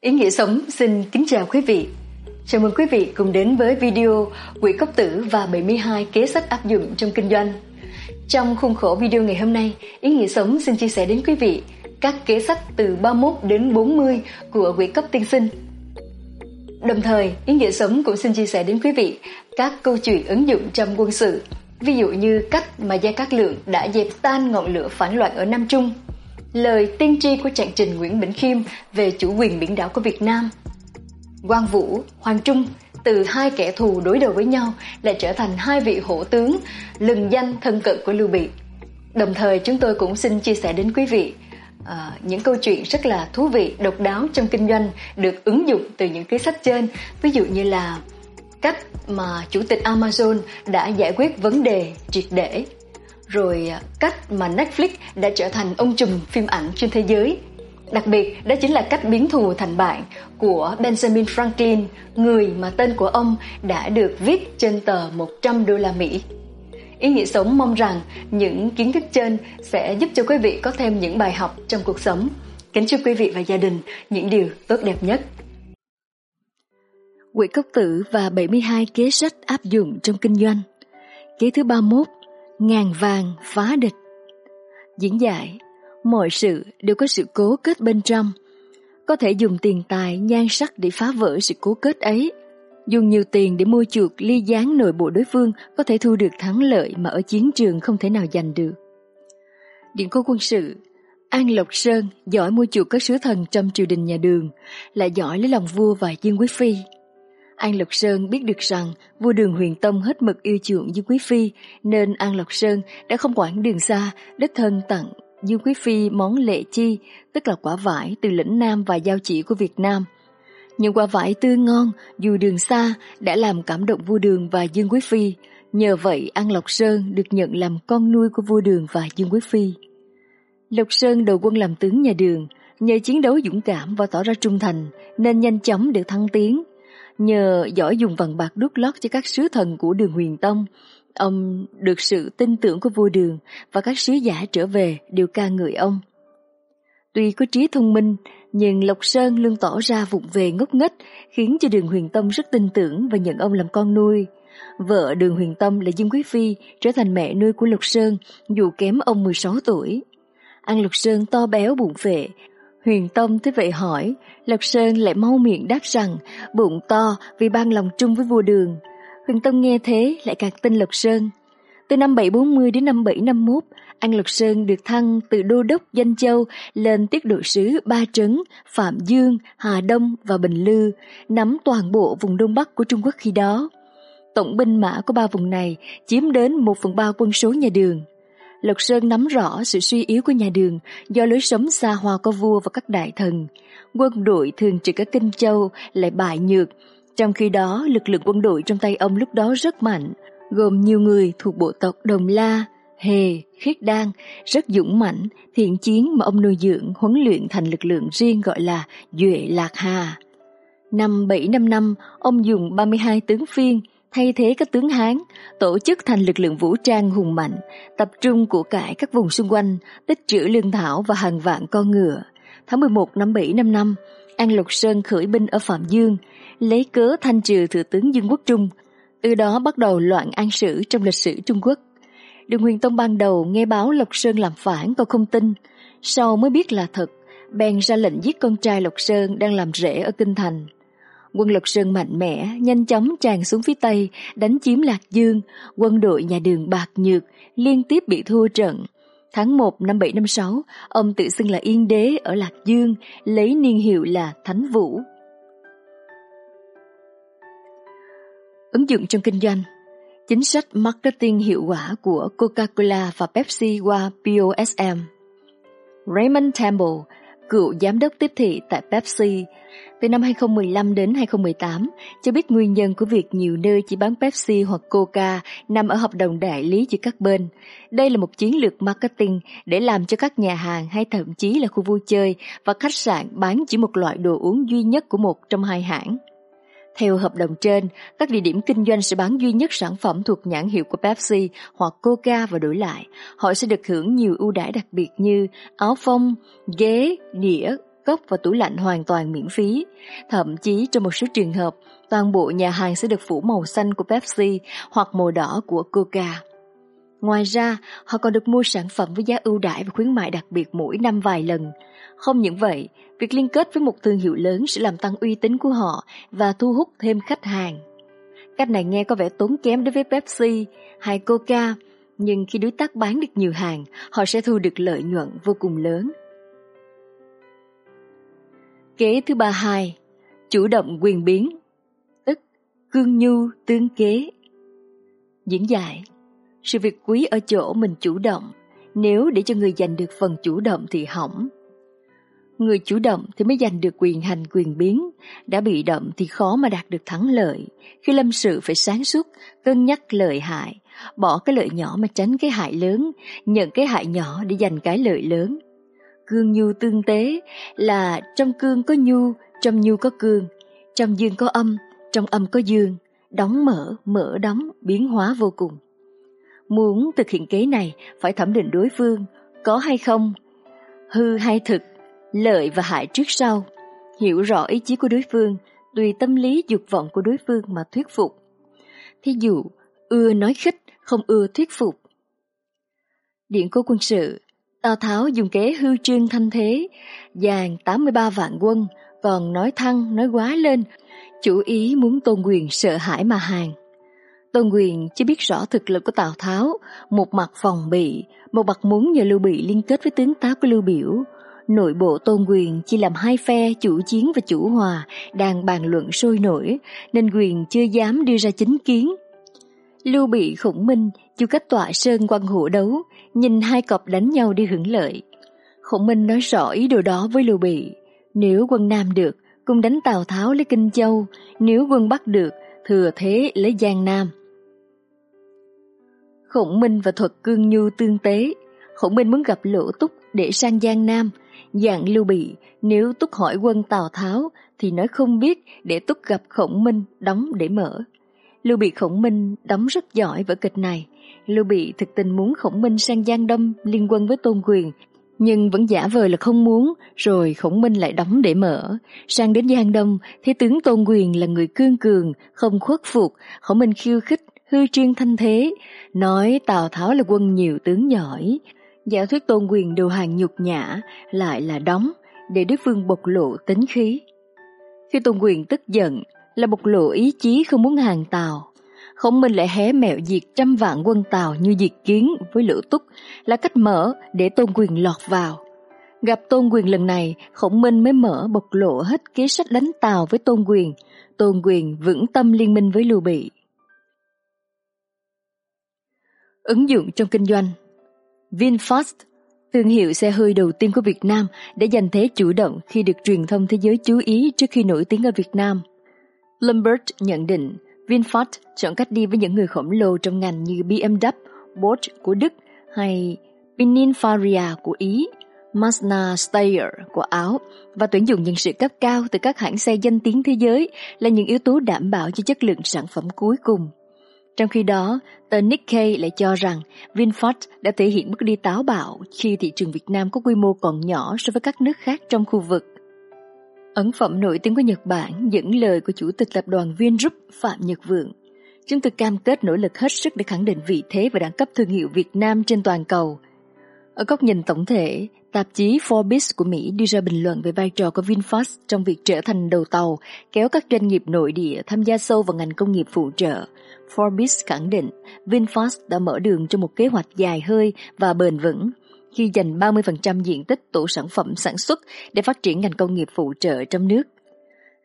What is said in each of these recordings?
Ý nghĩa sống xin kính chào quý vị. Chào mừng quý vị cùng đến với video Quỹ cốc tử và 72 kế sách áp dụng trong kinh doanh. Trong khuôn khổ video ngày hôm nay, Ý nghĩa sống xin chia sẻ đến quý vị các kế sách từ 31 đến 40 của quỹ cấp tiên sinh. Đồng thời, Ý nghĩa sống cũng xin chia sẻ đến quý vị các câu chuyện ứng dụng trong quân sự, ví dụ như cách mà Gia Cát Lượng đã dẹp tan ngọn lửa phản loạn ở Nam Trung – lời tiên tri của trạng trình Nguyễn Bỉnh Khiêm về chủ quyền biển đảo của Việt Nam. Quang Vũ, Hoàng Trung từ hai kẻ thù đối đầu với nhau lại trở thành hai vị hổ tướng lừng danh thân cận của Lưu Bị. Đồng thời chúng tôi cũng xin chia sẻ đến quý vị à, những câu chuyện rất là thú vị, độc đáo trong kinh doanh được ứng dụng từ những cái sách trên. Ví dụ như là cách mà chủ tịch Amazon đã giải quyết vấn đề triệt để rồi à, cách mà Netflix đã trở thành ông trùm phim ảnh trên thế giới. Đặc biệt, đó chính là cách biến thù thành bạn của Benjamin Franklin, người mà tên của ông đã được viết trên tờ 100 đô la Mỹ. Ý nghĩa sống mong rằng những kiến thức trên sẽ giúp cho quý vị có thêm những bài học trong cuộc sống. Kính chúc quý vị và gia đình những điều tốt đẹp nhất. Quỹ cốc tử và 72 kế sách áp dụng trong kinh doanh. Kế thứ 31 ngàn vàng phá địch. Diễn giải, mọi sự đều có sự cố kết bên trong. Có thể dùng tiền tài, nhan sắc để phá vỡ sự cố kết ấy. Dùng nhiều tiền để mua chuộc ly gián nội bộ đối phương có thể thu được thắng lợi mà ở chiến trường không thể nào giành được. Điện cố quân sự An Lộc Sơn giỏi mua chuộc các sứ thần trong triều đình nhà đường, lại giỏi lấy lòng vua và Dương Quý Phi. An Lộc Sơn biết được rằng vua đường huyền tông hết mực yêu chuộng Dương Quý Phi nên An Lộc Sơn đã không quản đường xa, đích thân tặng Dương Quý Phi món lệ chi, tức là quả vải từ lĩnh Nam và giao chỉ của Việt Nam. Những quả vải tươi ngon dù đường xa đã làm cảm động vua đường và Dương Quý Phi. Nhờ vậy An Lộc Sơn được nhận làm con nuôi của vua đường và Dương Quý Phi. Lộc Sơn đầu quân làm tướng nhà đường, nhờ chiến đấu dũng cảm và tỏ ra trung thành nên nhanh chóng được thăng tiến Nhờ giỏi dùng vàng bạc đút lót cho các sứ thần của đường huyền tông, ông được sự tin tưởng của vua đường và các sứ giả trở về đều ca ngợi ông. Tuy có trí thông minh, nhưng Lộc Sơn luôn tỏ ra vụng về ngốc nghếch, khiến cho đường huyền tông rất tin tưởng và nhận ông làm con nuôi. Vợ đường huyền tông là Dương Quý Phi trở thành mẹ nuôi của Lộc Sơn dù kém ông 16 tuổi. Ăn Lộc Sơn to béo bụng phệ, Huyền Tông thế vậy hỏi, Lộc Sơn lại mau miệng đáp rằng bụng to vì ban lòng chung với vua đường. Huyền Tông nghe thế lại càng tin Lộc Sơn. Từ năm 740 đến năm 751, An Lộc Sơn được thăng từ đô đốc Danh Châu lên tiết độ sứ Ba Trấn, Phạm Dương, Hà Đông và Bình Lư, nắm toàn bộ vùng Đông Bắc của Trung Quốc khi đó. Tổng binh mã của ba vùng này chiếm đến một phần ba quân số nhà đường. Lộc Sơn nắm rõ sự suy yếu của nhà đường do lối sống xa hoa của vua và các đại thần. Quân đội thường trực ở Kinh Châu lại bại nhược, trong khi đó lực lượng quân đội trong tay ông lúc đó rất mạnh, gồm nhiều người thuộc bộ tộc Đồng La, Hề, Khiết Đan, rất dũng mãnh, thiện chiến mà ông nuôi dưỡng huấn luyện thành lực lượng riêng gọi là Duệ Lạc Hà. Năm 755, ông dùng 32 tướng phiên, thay thế các tướng Hán, tổ chức thành lực lượng vũ trang hùng mạnh, tập trung của cải các vùng xung quanh, tích trữ lương thảo và hàng vạn con ngựa. Tháng 11 năm 755, An Lộc Sơn khởi binh ở Phạm Dương, lấy cớ thanh trừ thừa tướng Dương Quốc Trung, từ đó bắt đầu loạn an sử trong lịch sử Trung Quốc. Đường Huyền Tông ban đầu nghe báo Lộc Sơn làm phản còn không tin, sau mới biết là thật, bèn ra lệnh giết con trai Lộc Sơn đang làm rễ ở Kinh Thành. Quân lực Sơn mạnh mẽ, nhanh chóng tràn xuống phía Tây, đánh chiếm Lạc Dương, quân đội nhà đường bạc nhược, liên tiếp bị thua trận. Tháng 1 năm 756, ông tự xưng là Yên Đế ở Lạc Dương, lấy niên hiệu là Thánh Vũ. Ứng dụng trong kinh doanh Chính sách marketing hiệu quả của Coca-Cola và Pepsi qua POSM Raymond Temple, cựu giám đốc tiếp thị tại Pepsi, từ năm 2015 đến 2018, cho biết nguyên nhân của việc nhiều nơi chỉ bán Pepsi hoặc Coca nằm ở hợp đồng đại lý giữa các bên. Đây là một chiến lược marketing để làm cho các nhà hàng hay thậm chí là khu vui chơi và khách sạn bán chỉ một loại đồ uống duy nhất của một trong hai hãng. Theo hợp đồng trên, các địa điểm kinh doanh sẽ bán duy nhất sản phẩm thuộc nhãn hiệu của Pepsi hoặc Coca và đổi lại. Họ sẽ được hưởng nhiều ưu đãi đặc biệt như áo phông, ghế, đĩa, cốc và tủ lạnh hoàn toàn miễn phí. Thậm chí trong một số trường hợp, toàn bộ nhà hàng sẽ được phủ màu xanh của Pepsi hoặc màu đỏ của Coca. Ngoài ra, họ còn được mua sản phẩm với giá ưu đãi và khuyến mại đặc biệt mỗi năm vài lần. Không những vậy, việc liên kết với một thương hiệu lớn sẽ làm tăng uy tín của họ và thu hút thêm khách hàng. Cách này nghe có vẻ tốn kém đối với Pepsi hay Coca, nhưng khi đối tác bán được nhiều hàng, họ sẽ thu được lợi nhuận vô cùng lớn. Kế thứ ba hai, chủ động quyền biến, tức cương nhu tương kế. Diễn giải, sự việc quý ở chỗ mình chủ động, nếu để cho người giành được phần chủ động thì hỏng. Người chủ động thì mới giành được quyền hành quyền biến, đã bị động thì khó mà đạt được thắng lợi. Khi lâm sự phải sáng suốt, cân nhắc lợi hại, bỏ cái lợi nhỏ mà tránh cái hại lớn, nhận cái hại nhỏ để giành cái lợi lớn. Cương nhu tương tế là trong cương có nhu, trong nhu có cương, trong dương có âm, trong âm có dương, đóng mở, mở đóng, biến hóa vô cùng. Muốn thực hiện kế này phải thẩm định đối phương, có hay không, hư hay thực, lợi và hại trước sau, hiểu rõ ý chí của đối phương, tùy tâm lý dục vọng của đối phương mà thuyết phục. Thí dụ, ưa nói khích, không ưa thuyết phục. Điện cố quân sự, Tào Tháo dùng kế hư trương thanh thế, dàn 83 vạn quân, còn nói thăng, nói quá lên, chủ ý muốn tôn quyền sợ hãi mà hàng. Tôn Quyền chưa biết rõ thực lực của Tào Tháo, một mặt phòng bị, một mặt muốn nhờ Lưu Bị liên kết với tướng tá của Lưu Biểu. Nội bộ Tôn Quyền chỉ làm hai phe chủ chiến và chủ hòa đang bàn luận sôi nổi, nên Quyền chưa dám đưa ra chính kiến. Lưu Bị khủng minh chu cách tọa sơn quan hộ đấu, nhìn hai cọp đánh nhau đi hưởng lợi. Khổng Minh nói rõ ý đồ đó với Lưu Bị. Nếu quân Nam được, cùng đánh Tào Tháo lấy Kinh Châu, nếu quân Bắc được, thừa thế lấy Giang Nam. Khổng Minh và thuật cương nhu tương tế. Khổng Minh muốn gặp Lỗ Túc để sang Giang Nam, dạng Lưu Bị, nếu Túc hỏi quân Tào Tháo thì nói không biết để Túc gặp Khổng Minh đóng để mở. Lưu Bị Khổng Minh đóng rất giỏi vở kịch này. Lưu Bị thực tình muốn Khổng Minh sang Giang Đông liên quân với Tôn Quyền, nhưng vẫn giả vờ là không muốn, rồi Khổng Minh lại đóng để mở. Sang đến Giang Đông, thấy tướng Tôn Quyền là người cương cường, không khuất phục, Khổng Minh khiêu khích, hư trương thanh thế, nói Tào Tháo là quân nhiều tướng giỏi, giả thuyết tôn quyền đầu hàng nhục nhã lại là đóng để đế vương bộc lộ tính khí. Khi tôn quyền tức giận là bộc lộ ý chí không muốn hàng tàu Khổng Minh lại hé mẹo diệt trăm vạn quân tàu như diệt kiến với lửa túc là cách mở để tôn quyền lọt vào. Gặp tôn quyền lần này, khổng minh mới mở bộc lộ hết kế sách đánh tàu với tôn quyền. Tôn quyền vững tâm liên minh với Lưu Bị. Ứng dụng trong kinh doanh VinFast, thương hiệu xe hơi đầu tiên của Việt Nam đã giành thế chủ động khi được truyền thông thế giới chú ý trước khi nổi tiếng ở Việt Nam. Bloomberg nhận định VinFast chọn cách đi với những người khổng lồ trong ngành như BMW, Bosch của Đức hay Pininfarina của Ý, Mazda Steyr của Áo và tuyển dụng nhân sự cấp cao từ các hãng xe danh tiếng thế giới là những yếu tố đảm bảo cho chất lượng sản phẩm cuối cùng. Trong khi đó, tờ Nikkei lại cho rằng VinFast đã thể hiện bước đi táo bạo khi thị trường Việt Nam có quy mô còn nhỏ so với các nước khác trong khu vực. Ấn phẩm nổi tiếng của Nhật Bản dẫn lời của Chủ tịch Tập đoàn Vingroup Phạm Nhật Vượng. Chúng tôi cam kết nỗ lực hết sức để khẳng định vị thế và đẳng cấp thương hiệu Việt Nam trên toàn cầu. Ở góc nhìn tổng thể, tạp chí Forbes của Mỹ đưa ra bình luận về vai trò của VinFast trong việc trở thành đầu tàu, kéo các doanh nghiệp nội địa tham gia sâu vào ngành công nghiệp phụ trợ, Forbes khẳng định VinFast đã mở đường cho một kế hoạch dài hơi và bền vững khi dành 30% diện tích tổ sản phẩm sản xuất để phát triển ngành công nghiệp phụ trợ trong nước.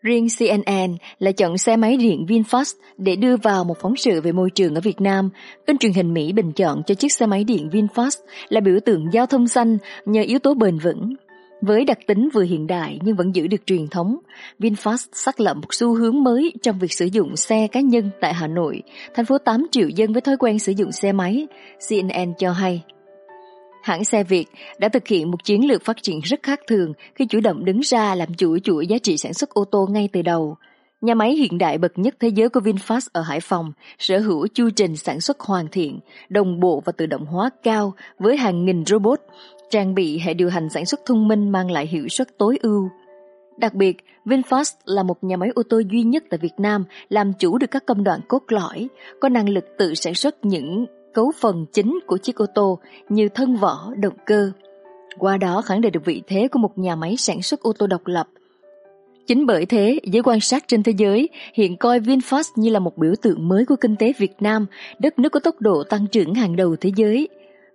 Riêng CNN là chọn xe máy điện VinFast để đưa vào một phóng sự về môi trường ở Việt Nam. Kênh truyền hình Mỹ bình chọn cho chiếc xe máy điện VinFast là biểu tượng giao thông xanh nhờ yếu tố bền vững. Với đặc tính vừa hiện đại nhưng vẫn giữ được truyền thống, VinFast xác lập một xu hướng mới trong việc sử dụng xe cá nhân tại Hà Nội, thành phố 8 triệu dân với thói quen sử dụng xe máy, CNN cho hay. Hãng xe Việt đã thực hiện một chiến lược phát triển rất khác thường khi chủ động đứng ra làm chủ chuỗi giá trị sản xuất ô tô ngay từ đầu. Nhà máy hiện đại bậc nhất thế giới của VinFast ở Hải Phòng sở hữu chu trình sản xuất hoàn thiện, đồng bộ và tự động hóa cao với hàng nghìn robot, trang bị hệ điều hành sản xuất thông minh mang lại hiệu suất tối ưu. Đặc biệt, VinFast là một nhà máy ô tô duy nhất tại Việt Nam làm chủ được các công đoạn cốt lõi, có năng lực tự sản xuất những cấu phần chính của chiếc ô tô như thân vỏ, động cơ. Qua đó khẳng định được vị thế của một nhà máy sản xuất ô tô độc lập. Chính bởi thế, giới quan sát trên thế giới hiện coi VinFast như là một biểu tượng mới của kinh tế Việt Nam, đất nước có tốc độ tăng trưởng hàng đầu thế giới.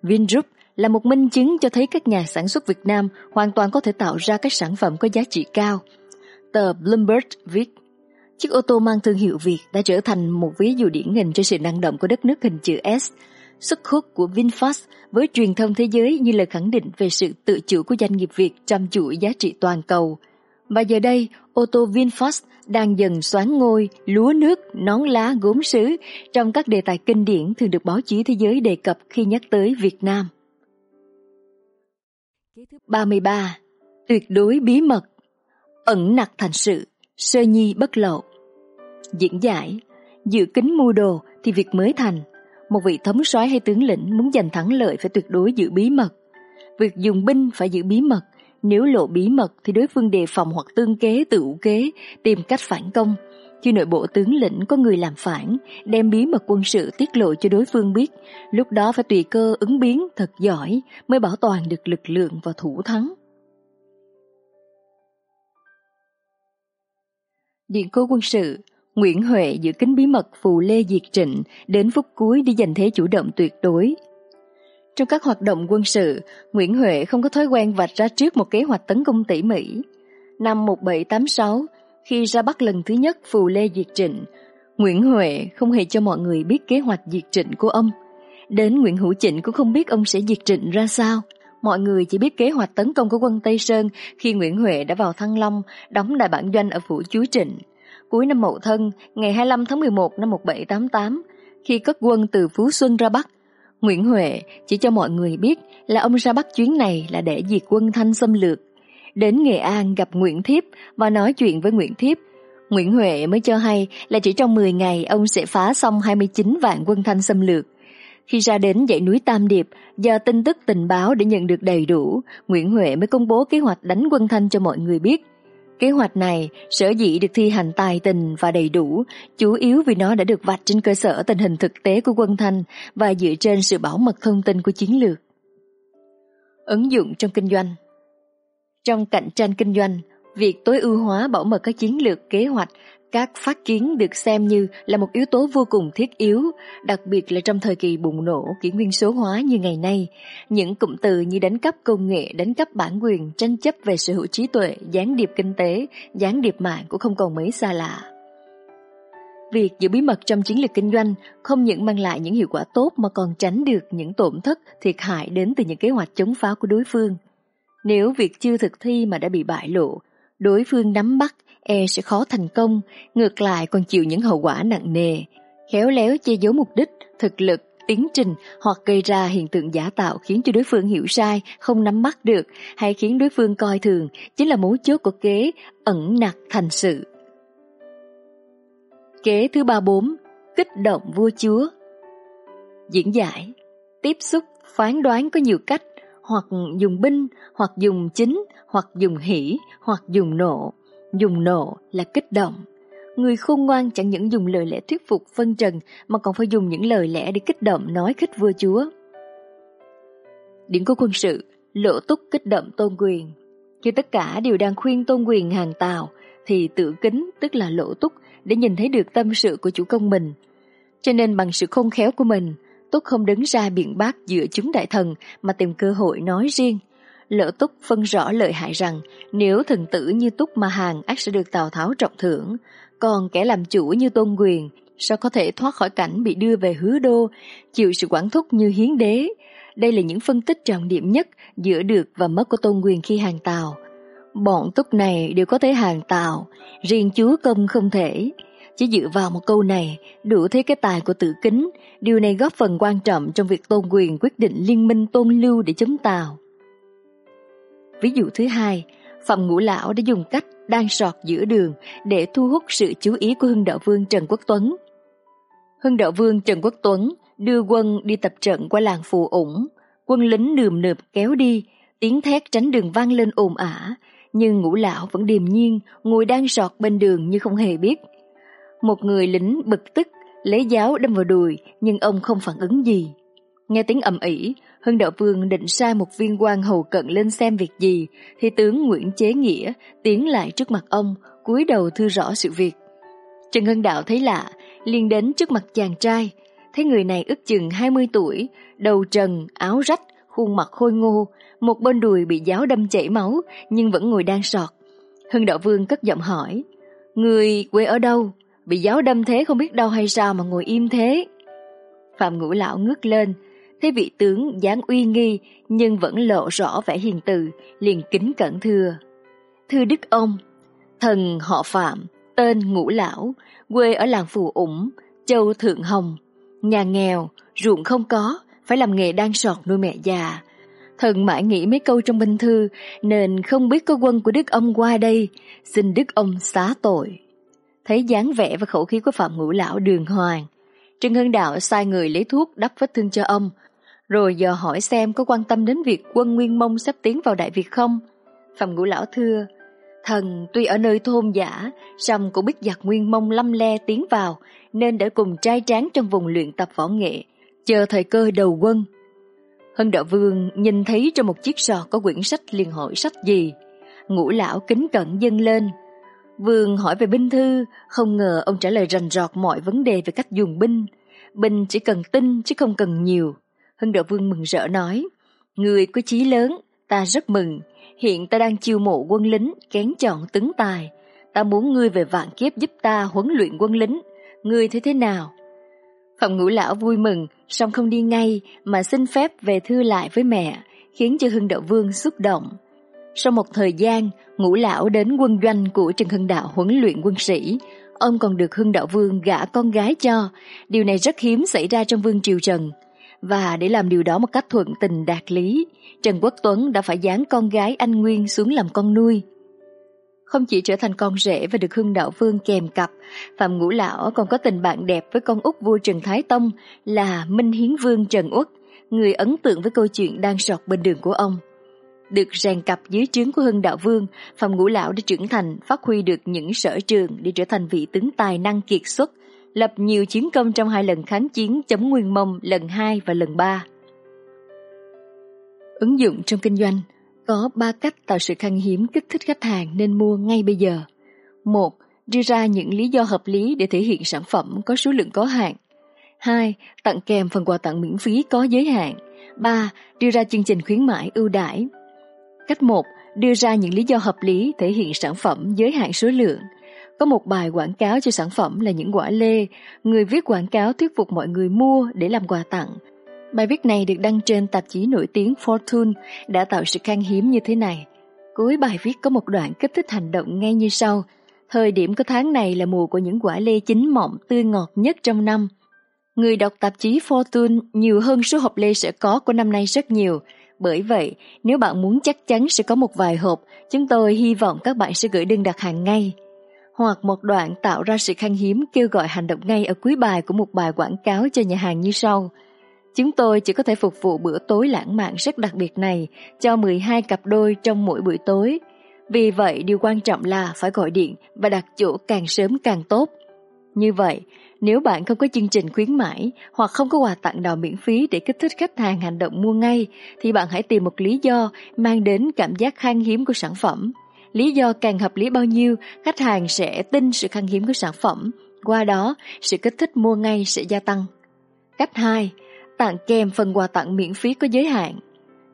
Vingroup là một minh chứng cho thấy các nhà sản xuất Việt Nam hoàn toàn có thể tạo ra các sản phẩm có giá trị cao. Tờ Bloomberg viết, chiếc ô tô mang thương hiệu Việt đã trở thành một ví dụ điển hình cho sự năng động của đất nước hình chữ S. Sức hút của VinFast với truyền thông thế giới như lời khẳng định về sự tự chủ của doanh nghiệp Việt trong chuỗi giá trị toàn cầu. Và giờ đây, ô tô VinFast đang dần xoán ngôi lúa nước, nón lá, gốm sứ trong các đề tài kinh điển thường được báo chí thế giới đề cập khi nhắc tới Việt Nam. 33. Tuyệt đối bí mật Ẩn nặc thành sự Sơ nhi bất lộ Diễn giải. Dự kính mua đồ thì việc mới thành. Một vị thống soái hay tướng lĩnh muốn giành thắng lợi phải tuyệt đối giữ bí mật. Việc dùng binh phải giữ bí mật. Nếu lộ bí mật thì đối phương đề phòng hoặc tương kế tự kế Tìm cách phản công. Khi nội bộ tướng lĩnh có người làm phản, đem bí mật quân sự tiết lộ cho đối phương biết, lúc đó phải tùy cơ ứng biến thật giỏi mới bảo toàn được lực lượng và thủ thắng. Điện cố quân sự Nguyễn Huệ giữ kín bí mật phù Lê Diệt Trịnh đến phút cuối để giành thế chủ động tuyệt đối. Trong các hoạt động quân sự, Nguyễn Huệ không có thói quen vạch ra trước một kế hoạch tấn công tỉ mỉ. Năm 1786, khi ra Bắc lần thứ nhất phù Lê Diệt Trịnh, Nguyễn Huệ không hề cho mọi người biết kế hoạch diệt trịnh của ông. Đến Nguyễn Hữu Trịnh cũng không biết ông sẽ diệt trịnh ra sao. Mọi người chỉ biết kế hoạch tấn công của quân Tây Sơn khi Nguyễn Huệ đã vào Thăng Long, đóng đại bản doanh ở phủ Chúa Trịnh. Cuối năm Mậu Thân, ngày 25 tháng 11 năm 1788, khi cất quân từ Phú Xuân ra Bắc, Nguyễn Huệ chỉ cho mọi người biết là ông ra Bắc chuyến này là để diệt quân Thanh xâm lược đến Nghệ An gặp Nguyễn Thiếp và nói chuyện với Nguyễn Thiếp. Nguyễn Huệ mới cho hay là chỉ trong 10 ngày ông sẽ phá xong 29 vạn quân thanh xâm lược. Khi ra đến dãy núi Tam Điệp, do tin tức tình báo để nhận được đầy đủ, Nguyễn Huệ mới công bố kế hoạch đánh quân thanh cho mọi người biết. Kế hoạch này sở dĩ được thi hành tài tình và đầy đủ, chủ yếu vì nó đã được vạch trên cơ sở tình hình thực tế của quân thanh và dựa trên sự bảo mật thông tin của chiến lược. Ứng dụng trong kinh doanh trong cạnh tranh kinh doanh, việc tối ưu hóa bảo mật các chiến lược kế hoạch, các phát kiến được xem như là một yếu tố vô cùng thiết yếu, đặc biệt là trong thời kỳ bùng nổ kỷ nguyên số hóa như ngày nay. Những cụm từ như đánh cắp công nghệ, đánh cắp bản quyền, tranh chấp về sở hữu trí tuệ, gián điệp kinh tế, gián điệp mạng cũng không còn mấy xa lạ. Việc giữ bí mật trong chiến lược kinh doanh không những mang lại những hiệu quả tốt mà còn tránh được những tổn thất, thiệt hại đến từ những kế hoạch chống phá của đối phương. Nếu việc chưa thực thi mà đã bị bại lộ, đối phương nắm bắt e sẽ khó thành công, ngược lại còn chịu những hậu quả nặng nề. Khéo léo che giấu mục đích, thực lực, tiến trình hoặc gây ra hiện tượng giả tạo khiến cho đối phương hiểu sai, không nắm bắt được hay khiến đối phương coi thường chính là mấu chốt của kế ẩn nặc thành sự. Kế thứ ba bốn Kích động vua chúa Diễn giải Tiếp xúc, phán đoán có nhiều cách hoặc dùng binh, hoặc dùng chính, hoặc dùng hỉ, hoặc dùng nộ. Dùng nộ là kích động. Người khôn ngoan chẳng những dùng lời lẽ thuyết phục phân trần mà còn phải dùng những lời lẽ để kích động nói khích vua chúa. điển cố quân sự, lộ túc kích động tôn quyền. Khi tất cả đều đang khuyên tôn quyền hàng tàu, thì tự kính tức là lộ túc để nhìn thấy được tâm sự của chủ công mình. Cho nên bằng sự khôn khéo của mình, Túc không đứng ra biện bác giữa chúng đại thần mà tìm cơ hội nói riêng. Lỡ Túc phân rõ lợi hại rằng nếu thần tử như Túc Ma Hàng ác sẽ được Tào Tháo trọng thưởng, còn kẻ làm chủ như Tôn Quyền sao có thể thoát khỏi cảnh bị đưa về hứa đô, chịu sự quản thúc như hiến đế. Đây là những phân tích trọng điểm nhất giữa được và mất của Tôn Quyền khi hàng Tào. Bọn Túc này đều có thể hàng Tào, riêng chúa công không thể. Chỉ dựa vào một câu này, đủ thấy cái tài của tử kính, điều này góp phần quan trọng trong việc tôn quyền quyết định liên minh tôn lưu để chống Tàu. Ví dụ thứ hai, Phạm Ngũ Lão đã dùng cách đang sọt giữa đường để thu hút sự chú ý của Hưng Đạo Vương Trần Quốc Tuấn. Hưng Đạo Vương Trần Quốc Tuấn đưa quân đi tập trận qua làng Phù Ủng, quân lính nườm nượp kéo đi, Tiếng thét tránh đường vang lên ồn ả, nhưng ngũ lão vẫn điềm nhiên ngồi đang sọt bên đường như không hề biết. Một người lính bực tức lấy giáo đâm vào đùi nhưng ông không phản ứng gì. Nghe tiếng ầm ĩ, Hưng Đạo Vương định sai một viên quan hầu cận lên xem việc gì, thì tướng Nguyễn Chế Nghĩa tiến lại trước mặt ông, cúi đầu thư rõ sự việc. Trần Hưng Đạo thấy lạ, liền đến trước mặt chàng trai, thấy người này ước chừng 20 tuổi, đầu trần, áo rách, khuôn mặt khôi ngô, một bên đùi bị giáo đâm chảy máu nhưng vẫn ngồi đang sọt. Hưng Đạo Vương cất giọng hỏi, Người quê ở đâu? Bị giáo đâm thế không biết đau hay sao mà ngồi im thế? Phạm Ngũ Lão ngước lên, thấy vị tướng dáng uy nghi nhưng vẫn lộ rõ vẻ hiền từ, liền kính cẩn thưa. Thưa Đức ông, thần họ Phạm, tên Ngũ Lão, quê ở làng Phù Ủng, châu Thượng Hồng, nhà nghèo, ruộng không có, phải làm nghề đang sọt nuôi mẹ già. Thần mãi nghĩ mấy câu trong binh thư nên không biết có quân của Đức ông qua đây, xin Đức ông xá tội. Thấy dáng vẻ và khẩu khí của Phạm Ngũ Lão đường hoàng, Trần Hưng Đạo sai người lấy thuốc đắp vết thương cho ông, rồi giờ hỏi xem có quan tâm đến việc quân Nguyên Mông sắp tiến vào Đại Việt không. Phạm Ngũ Lão thưa, thần tuy ở nơi thôn giả, song cũng biết giặc Nguyên Mông lâm le tiến vào, nên đã cùng trai tráng trong vùng luyện tập võ nghệ, chờ thời cơ đầu quân. Hân Đạo Vương nhìn thấy trong một chiếc sọt có quyển sách liền hỏi sách gì. Ngũ lão kính cẩn dâng lên. Vương hỏi về binh thư, không ngờ ông trả lời rành rọt mọi vấn đề về cách dùng binh. Binh chỉ cần tin chứ không cần nhiều. Hưng Đạo Vương mừng rỡ nói, Người có chí lớn, ta rất mừng. Hiện ta đang chiêu mộ quân lính, kén chọn tướng tài. Ta muốn ngươi về vạn kiếp giúp ta huấn luyện quân lính. Ngươi thấy thế nào? Phạm Ngũ Lão vui mừng, song không đi ngay mà xin phép về thư lại với mẹ, khiến cho Hưng Đạo Vương xúc động. Sau một thời gian, Ngũ Lão đến quân doanh của Trần Hưng Đạo huấn luyện quân sĩ, ông còn được Hưng Đạo Vương gả con gái cho. Điều này rất hiếm xảy ra trong vương triều Trần. Và để làm điều đó một cách thuận tình đạt lý, Trần Quốc Tuấn đã phải dán con gái anh Nguyên xuống làm con nuôi. Không chỉ trở thành con rể và được Hưng Đạo Vương kèm cặp, Phạm Ngũ Lão còn có tình bạn đẹp với con út vua Trần Thái Tông là Minh Hiến Vương Trần Uất, người ấn tượng với câu chuyện đang sọt bên đường của ông. Được rèn cặp dưới trướng của Hưng Đạo Vương, Phạm Ngũ Lão đã trưởng thành, phát huy được những sở trường để trở thành vị tướng tài năng kiệt xuất, lập nhiều chiến công trong hai lần kháng chiến chống Nguyên Mông lần 2 và lần 3. Ứng dụng trong kinh doanh có 3 cách tạo sự khan hiếm kích thích khách hàng nên mua ngay bây giờ. 1. Đưa ra những lý do hợp lý để thể hiện sản phẩm có số lượng có hạn. 2. Tặng kèm phần quà tặng miễn phí có giới hạn. 3. Đưa ra chương trình khuyến mãi ưu đãi. Cách 1. Đưa ra những lý do hợp lý thể hiện sản phẩm giới hạn số lượng. Có một bài quảng cáo cho sản phẩm là những quả lê. Người viết quảng cáo thuyết phục mọi người mua để làm quà tặng. Bài viết này được đăng trên tạp chí nổi tiếng Fortune đã tạo sự khan hiếm như thế này. Cuối bài viết có một đoạn kích thích hành động ngay như sau. Thời điểm của tháng này là mùa của những quả lê chín mọng tươi ngọt nhất trong năm. Người đọc tạp chí Fortune nhiều hơn số hộp lê sẽ có của năm nay rất nhiều. Bởi vậy, nếu bạn muốn chắc chắn sẽ có một vài hộp, chúng tôi hy vọng các bạn sẽ gửi đơn đặt hàng ngay. Hoặc một đoạn tạo ra sự khan hiếm kêu gọi hành động ngay ở cuối bài của một bài quảng cáo cho nhà hàng như sau. Chúng tôi chỉ có thể phục vụ bữa tối lãng mạn rất đặc biệt này cho 12 cặp đôi trong mỗi buổi tối. Vì vậy, điều quan trọng là phải gọi điện và đặt chỗ càng sớm càng tốt. Như vậy, nếu bạn không có chương trình khuyến mãi hoặc không có quà tặng nào miễn phí để kích thích khách hàng hành động mua ngay, thì bạn hãy tìm một lý do mang đến cảm giác khan hiếm của sản phẩm. Lý do càng hợp lý bao nhiêu, khách hàng sẽ tin sự khan hiếm của sản phẩm. Qua đó, sự kích thích mua ngay sẽ gia tăng. Cách 2 tặng kèm phần quà tặng miễn phí có giới hạn.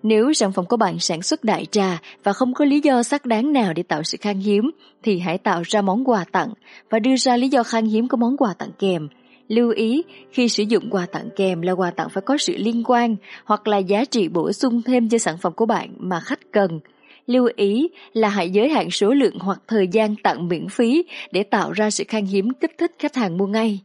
Nếu sản phẩm của bạn sản xuất đại trà và không có lý do xác đáng nào để tạo sự khan hiếm, thì hãy tạo ra món quà tặng và đưa ra lý do khan hiếm của món quà tặng kèm. Lưu ý, khi sử dụng quà tặng kèm là quà tặng phải có sự liên quan hoặc là giá trị bổ sung thêm cho sản phẩm của bạn mà khách cần. Lưu ý là hãy giới hạn số lượng hoặc thời gian tặng miễn phí để tạo ra sự khan hiếm kích thích khách hàng mua ngay.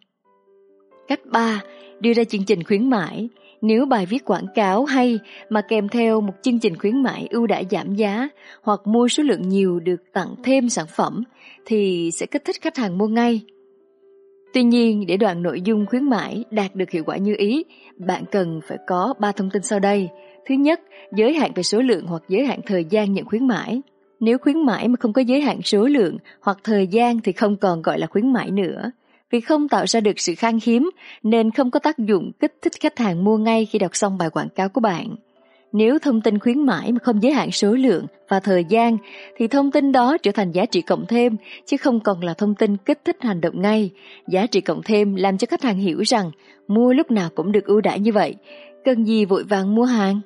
Cách 3 đưa ra chương trình khuyến mãi. Nếu bài viết quảng cáo hay mà kèm theo một chương trình khuyến mãi ưu đãi giảm giá hoặc mua số lượng nhiều được tặng thêm sản phẩm thì sẽ kích thích khách hàng mua ngay. Tuy nhiên, để đoạn nội dung khuyến mãi đạt được hiệu quả như ý, bạn cần phải có 3 thông tin sau đây. Thứ nhất, giới hạn về số lượng hoặc giới hạn thời gian nhận khuyến mãi. Nếu khuyến mãi mà không có giới hạn số lượng hoặc thời gian thì không còn gọi là khuyến mãi nữa. Vì không tạo ra được sự khan hiếm nên không có tác dụng kích thích khách hàng mua ngay khi đọc xong bài quảng cáo của bạn. Nếu thông tin khuyến mãi mà không giới hạn số lượng và thời gian thì thông tin đó trở thành giá trị cộng thêm chứ không còn là thông tin kích thích hành động ngay. Giá trị cộng thêm làm cho khách hàng hiểu rằng mua lúc nào cũng được ưu đãi như vậy, cần gì vội vàng mua hàng.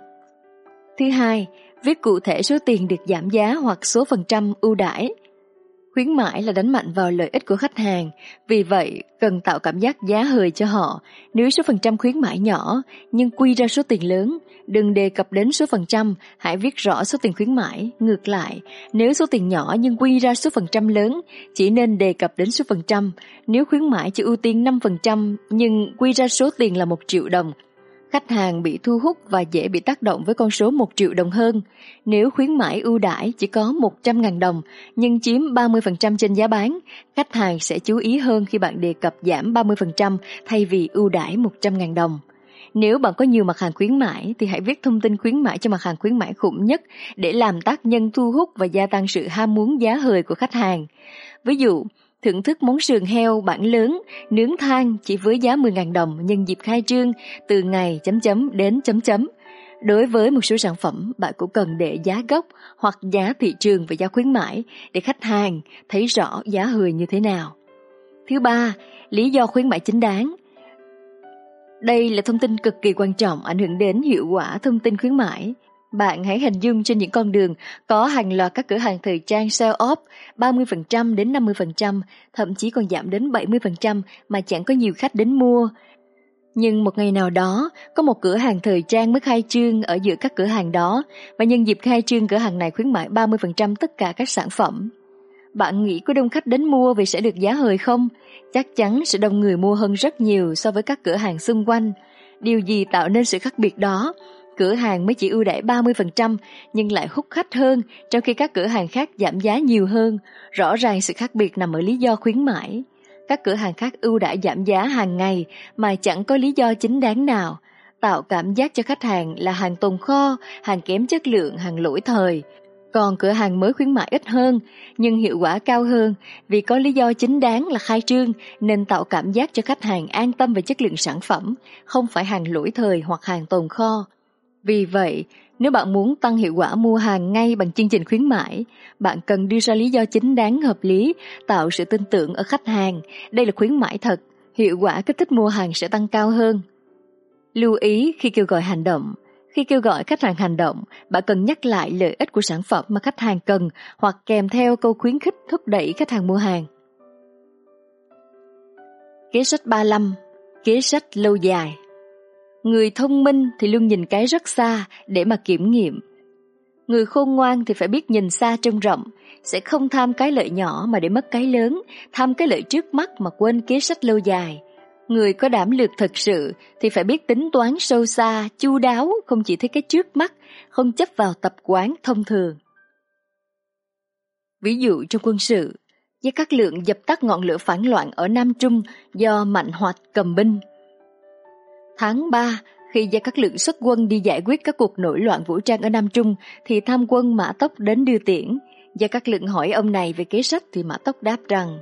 Thứ hai, viết cụ thể số tiền được giảm giá hoặc số phần trăm ưu đãi. Khuyến mãi là đánh mạnh vào lợi ích của khách hàng, vì vậy cần tạo cảm giác giá hời cho họ. Nếu số phần trăm khuyến mãi nhỏ nhưng quy ra số tiền lớn, đừng đề cập đến số phần trăm, hãy viết rõ số tiền khuyến mãi. Ngược lại, nếu số tiền nhỏ nhưng quy ra số phần trăm lớn, chỉ nên đề cập đến số phần trăm. Nếu khuyến mãi chỉ ưu tiên 5% nhưng quy ra số tiền là 1 triệu đồng, khách hàng bị thu hút và dễ bị tác động với con số 1 triệu đồng hơn. Nếu khuyến mãi ưu đãi chỉ có 100.000 đồng nhưng chiếm 30% trên giá bán, khách hàng sẽ chú ý hơn khi bạn đề cập giảm 30% thay vì ưu đãi 100.000 đồng. Nếu bạn có nhiều mặt hàng khuyến mãi thì hãy viết thông tin khuyến mãi cho mặt hàng khuyến mãi khủng nhất để làm tác nhân thu hút và gia tăng sự ham muốn giá hời của khách hàng. Ví dụ, thưởng thức món sườn heo bản lớn, nướng than chỉ với giá 10.000 đồng nhân dịp khai trương từ ngày chấm chấm đến chấm chấm. Đối với một số sản phẩm, bạn cũng cần để giá gốc hoặc giá thị trường và giá khuyến mãi để khách hàng thấy rõ giá hời như thế nào. Thứ ba, lý do khuyến mãi chính đáng. Đây là thông tin cực kỳ quan trọng ảnh hưởng đến hiệu quả thông tin khuyến mãi. Bạn hãy hình dung trên những con đường có hàng loạt các cửa hàng thời trang sale off 30% đến 50%, thậm chí còn giảm đến 70% mà chẳng có nhiều khách đến mua. Nhưng một ngày nào đó, có một cửa hàng thời trang mới khai trương ở giữa các cửa hàng đó và nhân dịp khai trương cửa hàng này khuyến mãi 30% tất cả các sản phẩm. Bạn nghĩ có đông khách đến mua vì sẽ được giá hời không? Chắc chắn sẽ đông người mua hơn rất nhiều so với các cửa hàng xung quanh. Điều gì tạo nên sự khác biệt đó? Cửa hàng mới chỉ ưu đãi 30% nhưng lại hút khách hơn trong khi các cửa hàng khác giảm giá nhiều hơn. Rõ ràng sự khác biệt nằm ở lý do khuyến mãi. Các cửa hàng khác ưu đãi giảm giá hàng ngày mà chẳng có lý do chính đáng nào. Tạo cảm giác cho khách hàng là hàng tồn kho, hàng kém chất lượng, hàng lỗi thời. Còn cửa hàng mới khuyến mãi ít hơn nhưng hiệu quả cao hơn vì có lý do chính đáng là khai trương nên tạo cảm giác cho khách hàng an tâm về chất lượng sản phẩm, không phải hàng lỗi thời hoặc hàng tồn kho. Vì vậy, nếu bạn muốn tăng hiệu quả mua hàng ngay bằng chương trình khuyến mãi, bạn cần đưa ra lý do chính đáng hợp lý, tạo sự tin tưởng ở khách hàng. Đây là khuyến mãi thật, hiệu quả kích thích mua hàng sẽ tăng cao hơn. Lưu ý khi kêu gọi hành động. Khi kêu gọi khách hàng hành động, bạn cần nhắc lại lợi ích của sản phẩm mà khách hàng cần hoặc kèm theo câu khuyến khích thúc đẩy khách hàng mua hàng. Kế sách 35 Kế sách lâu dài Người thông minh thì luôn nhìn cái rất xa để mà kiểm nghiệm. Người khôn ngoan thì phải biết nhìn xa trông rộng, sẽ không tham cái lợi nhỏ mà để mất cái lớn, tham cái lợi trước mắt mà quên kế sách lâu dài. Người có đảm lược thật sự thì phải biết tính toán sâu xa, chu đáo, không chỉ thấy cái trước mắt, không chấp vào tập quán thông thường. Ví dụ trong quân sự, với các Lượng dập tắt ngọn lửa phản loạn ở Nam Trung do Mạnh Hoạt cầm binh Tháng 3, khi Gia Cát Lượng xuất quân đi giải quyết các cuộc nổi loạn vũ trang ở Nam Trung, thì tham quân Mã Tốc đến đưa tiễn. Gia Cát Lượng hỏi ông này về kế sách thì Mã Tốc đáp rằng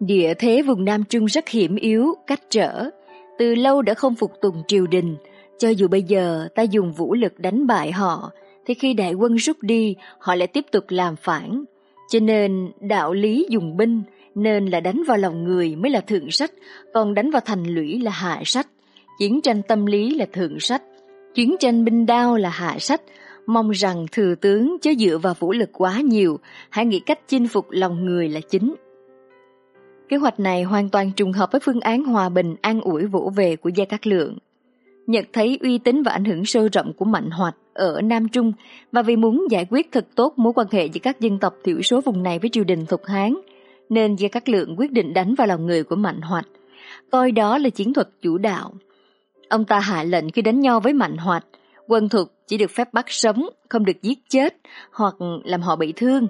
Địa thế vùng Nam Trung rất hiểm yếu, cách trở. Từ lâu đã không phục tùng triều đình. Cho dù bây giờ ta dùng vũ lực đánh bại họ, thì khi đại quân rút đi, họ lại tiếp tục làm phản. Cho nên đạo lý dùng binh nên là đánh vào lòng người mới là thượng sách, còn đánh vào thành lũy là hạ sách. Chiến tranh tâm lý là thượng sách, chiến tranh binh đao là hạ sách, mong rằng thừa tướng chớ dựa vào vũ lực quá nhiều, hãy nghĩ cách chinh phục lòng người là chính. Kế hoạch này hoàn toàn trùng hợp với phương án hòa bình an ủi vỗ về của Gia Cát Lượng. Nhận thấy uy tín và ảnh hưởng sâu rộng của Mạnh Hoạch ở Nam Trung và vì muốn giải quyết thật tốt mối quan hệ giữa các dân tộc thiểu số vùng này với triều đình Thục Hán, nên Gia Cát Lượng quyết định đánh vào lòng người của Mạnh Hoạch, coi đó là chiến thuật chủ đạo. Ông ta hạ lệnh khi đánh nhau với Mạnh Hoạch, quân thuộc chỉ được phép bắt sống, không được giết chết hoặc làm họ bị thương.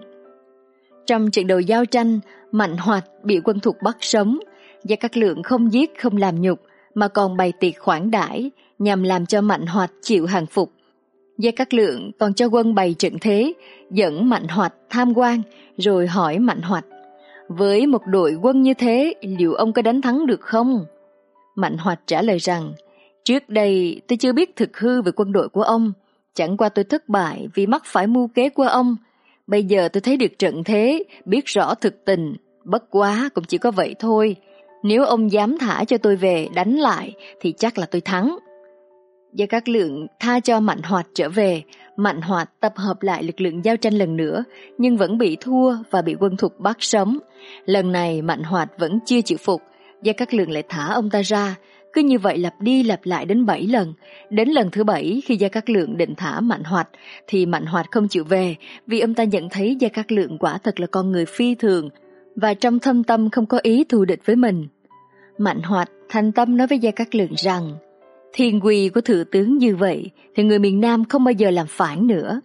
Trong trận đầu giao tranh, Mạnh Hoạch bị quân thuộc bắt sống. và các Lượng không giết không làm nhục mà còn bày tiệc khoản đãi nhằm làm cho Mạnh Hoạch chịu hàng phục. Gia Cát Lượng còn cho quân bày trận thế, dẫn Mạnh Hoạch tham quan, rồi hỏi Mạnh Hoạch, với một đội quân như thế, liệu ông có đánh thắng được không? Mạnh Hoạch trả lời rằng, trước đây tôi chưa biết thực hư về quân đội của ông, chẳng qua tôi thất bại vì mắc phải mưu kế của ông. Bây giờ tôi thấy được trận thế, biết rõ thực tình, bất quá cũng chỉ có vậy thôi. Nếu ông dám thả cho tôi về đánh lại thì chắc là tôi thắng. Gia Cát Lượng tha cho Mạnh Hoạt trở về, Mạnh Hoạt tập hợp lại lực lượng giao tranh lần nữa, nhưng vẫn bị thua và bị quân thục bắt sống. Lần này Mạnh Hoạt vẫn chưa chịu phục, Gia Cát Lượng lại thả ông ta ra, cứ như vậy lặp đi lặp lại đến 7 lần. Đến lần thứ 7 khi Gia Cát Lượng định thả Mạnh Hoạt, thì Mạnh Hoạt không chịu về, vì ông ta nhận thấy Gia Cát Lượng quả thật là con người phi thường, và trong thâm tâm không có ý thù địch với mình. Mạnh Hoạt thành tâm nói với Gia Cát Lượng rằng, Thiên quy của thượng tướng như vậy, thì người miền Nam không bao giờ làm phản nữa.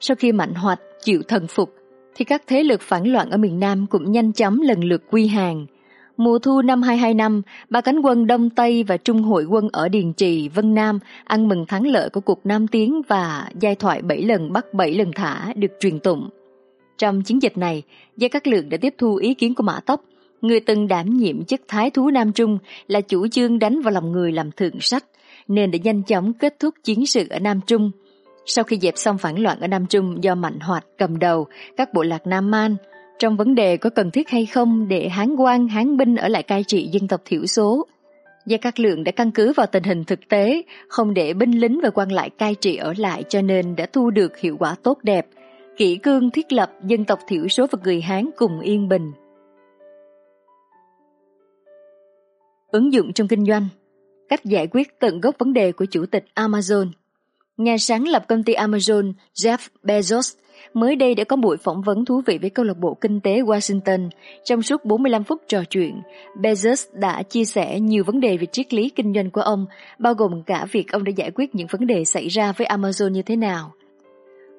Sau khi Mạnh Hoạch chịu thần phục, thì các thế lực phản loạn ở miền Nam cũng nhanh chóng lần lượt quy hàng. Mùa thu năm 225, ba cánh quân Đông Tây và Trung hội quân ở Điền Trì, Vân Nam ăn mừng thắng lợi của cuộc Nam Tiến và giai thoại bảy lần bắt bảy lần thả được truyền tụng. Trong chiến dịch này, Gia Cát Lượng đã tiếp thu ý kiến của Mã Tốc, người từng đảm nhiệm chức Thái Thú Nam Trung là chủ trương đánh vào lòng người làm thượng sách, nên đã nhanh chóng kết thúc chiến sự ở Nam Trung. Sau khi dẹp xong phản loạn ở Nam Trung do Mạnh Hoạt cầm đầu các bộ lạc Nam Man, trong vấn đề có cần thiết hay không để Hán quan, Hán binh ở lại cai trị dân tộc thiểu số, Gia Cát Lượng đã căn cứ vào tình hình thực tế, không để binh lính và quan lại cai trị ở lại cho nên đã thu được hiệu quả tốt đẹp, kỹ cương thiết lập dân tộc thiểu số và người Hán cùng yên bình. Ứng dụng trong kinh doanh cách giải quyết tận gốc vấn đề của chủ tịch Amazon. Nhà sáng lập công ty Amazon Jeff Bezos mới đây đã có buổi phỏng vấn thú vị với câu lạc bộ kinh tế Washington. Trong suốt 45 phút trò chuyện, Bezos đã chia sẻ nhiều vấn đề về triết lý kinh doanh của ông, bao gồm cả việc ông đã giải quyết những vấn đề xảy ra với Amazon như thế nào.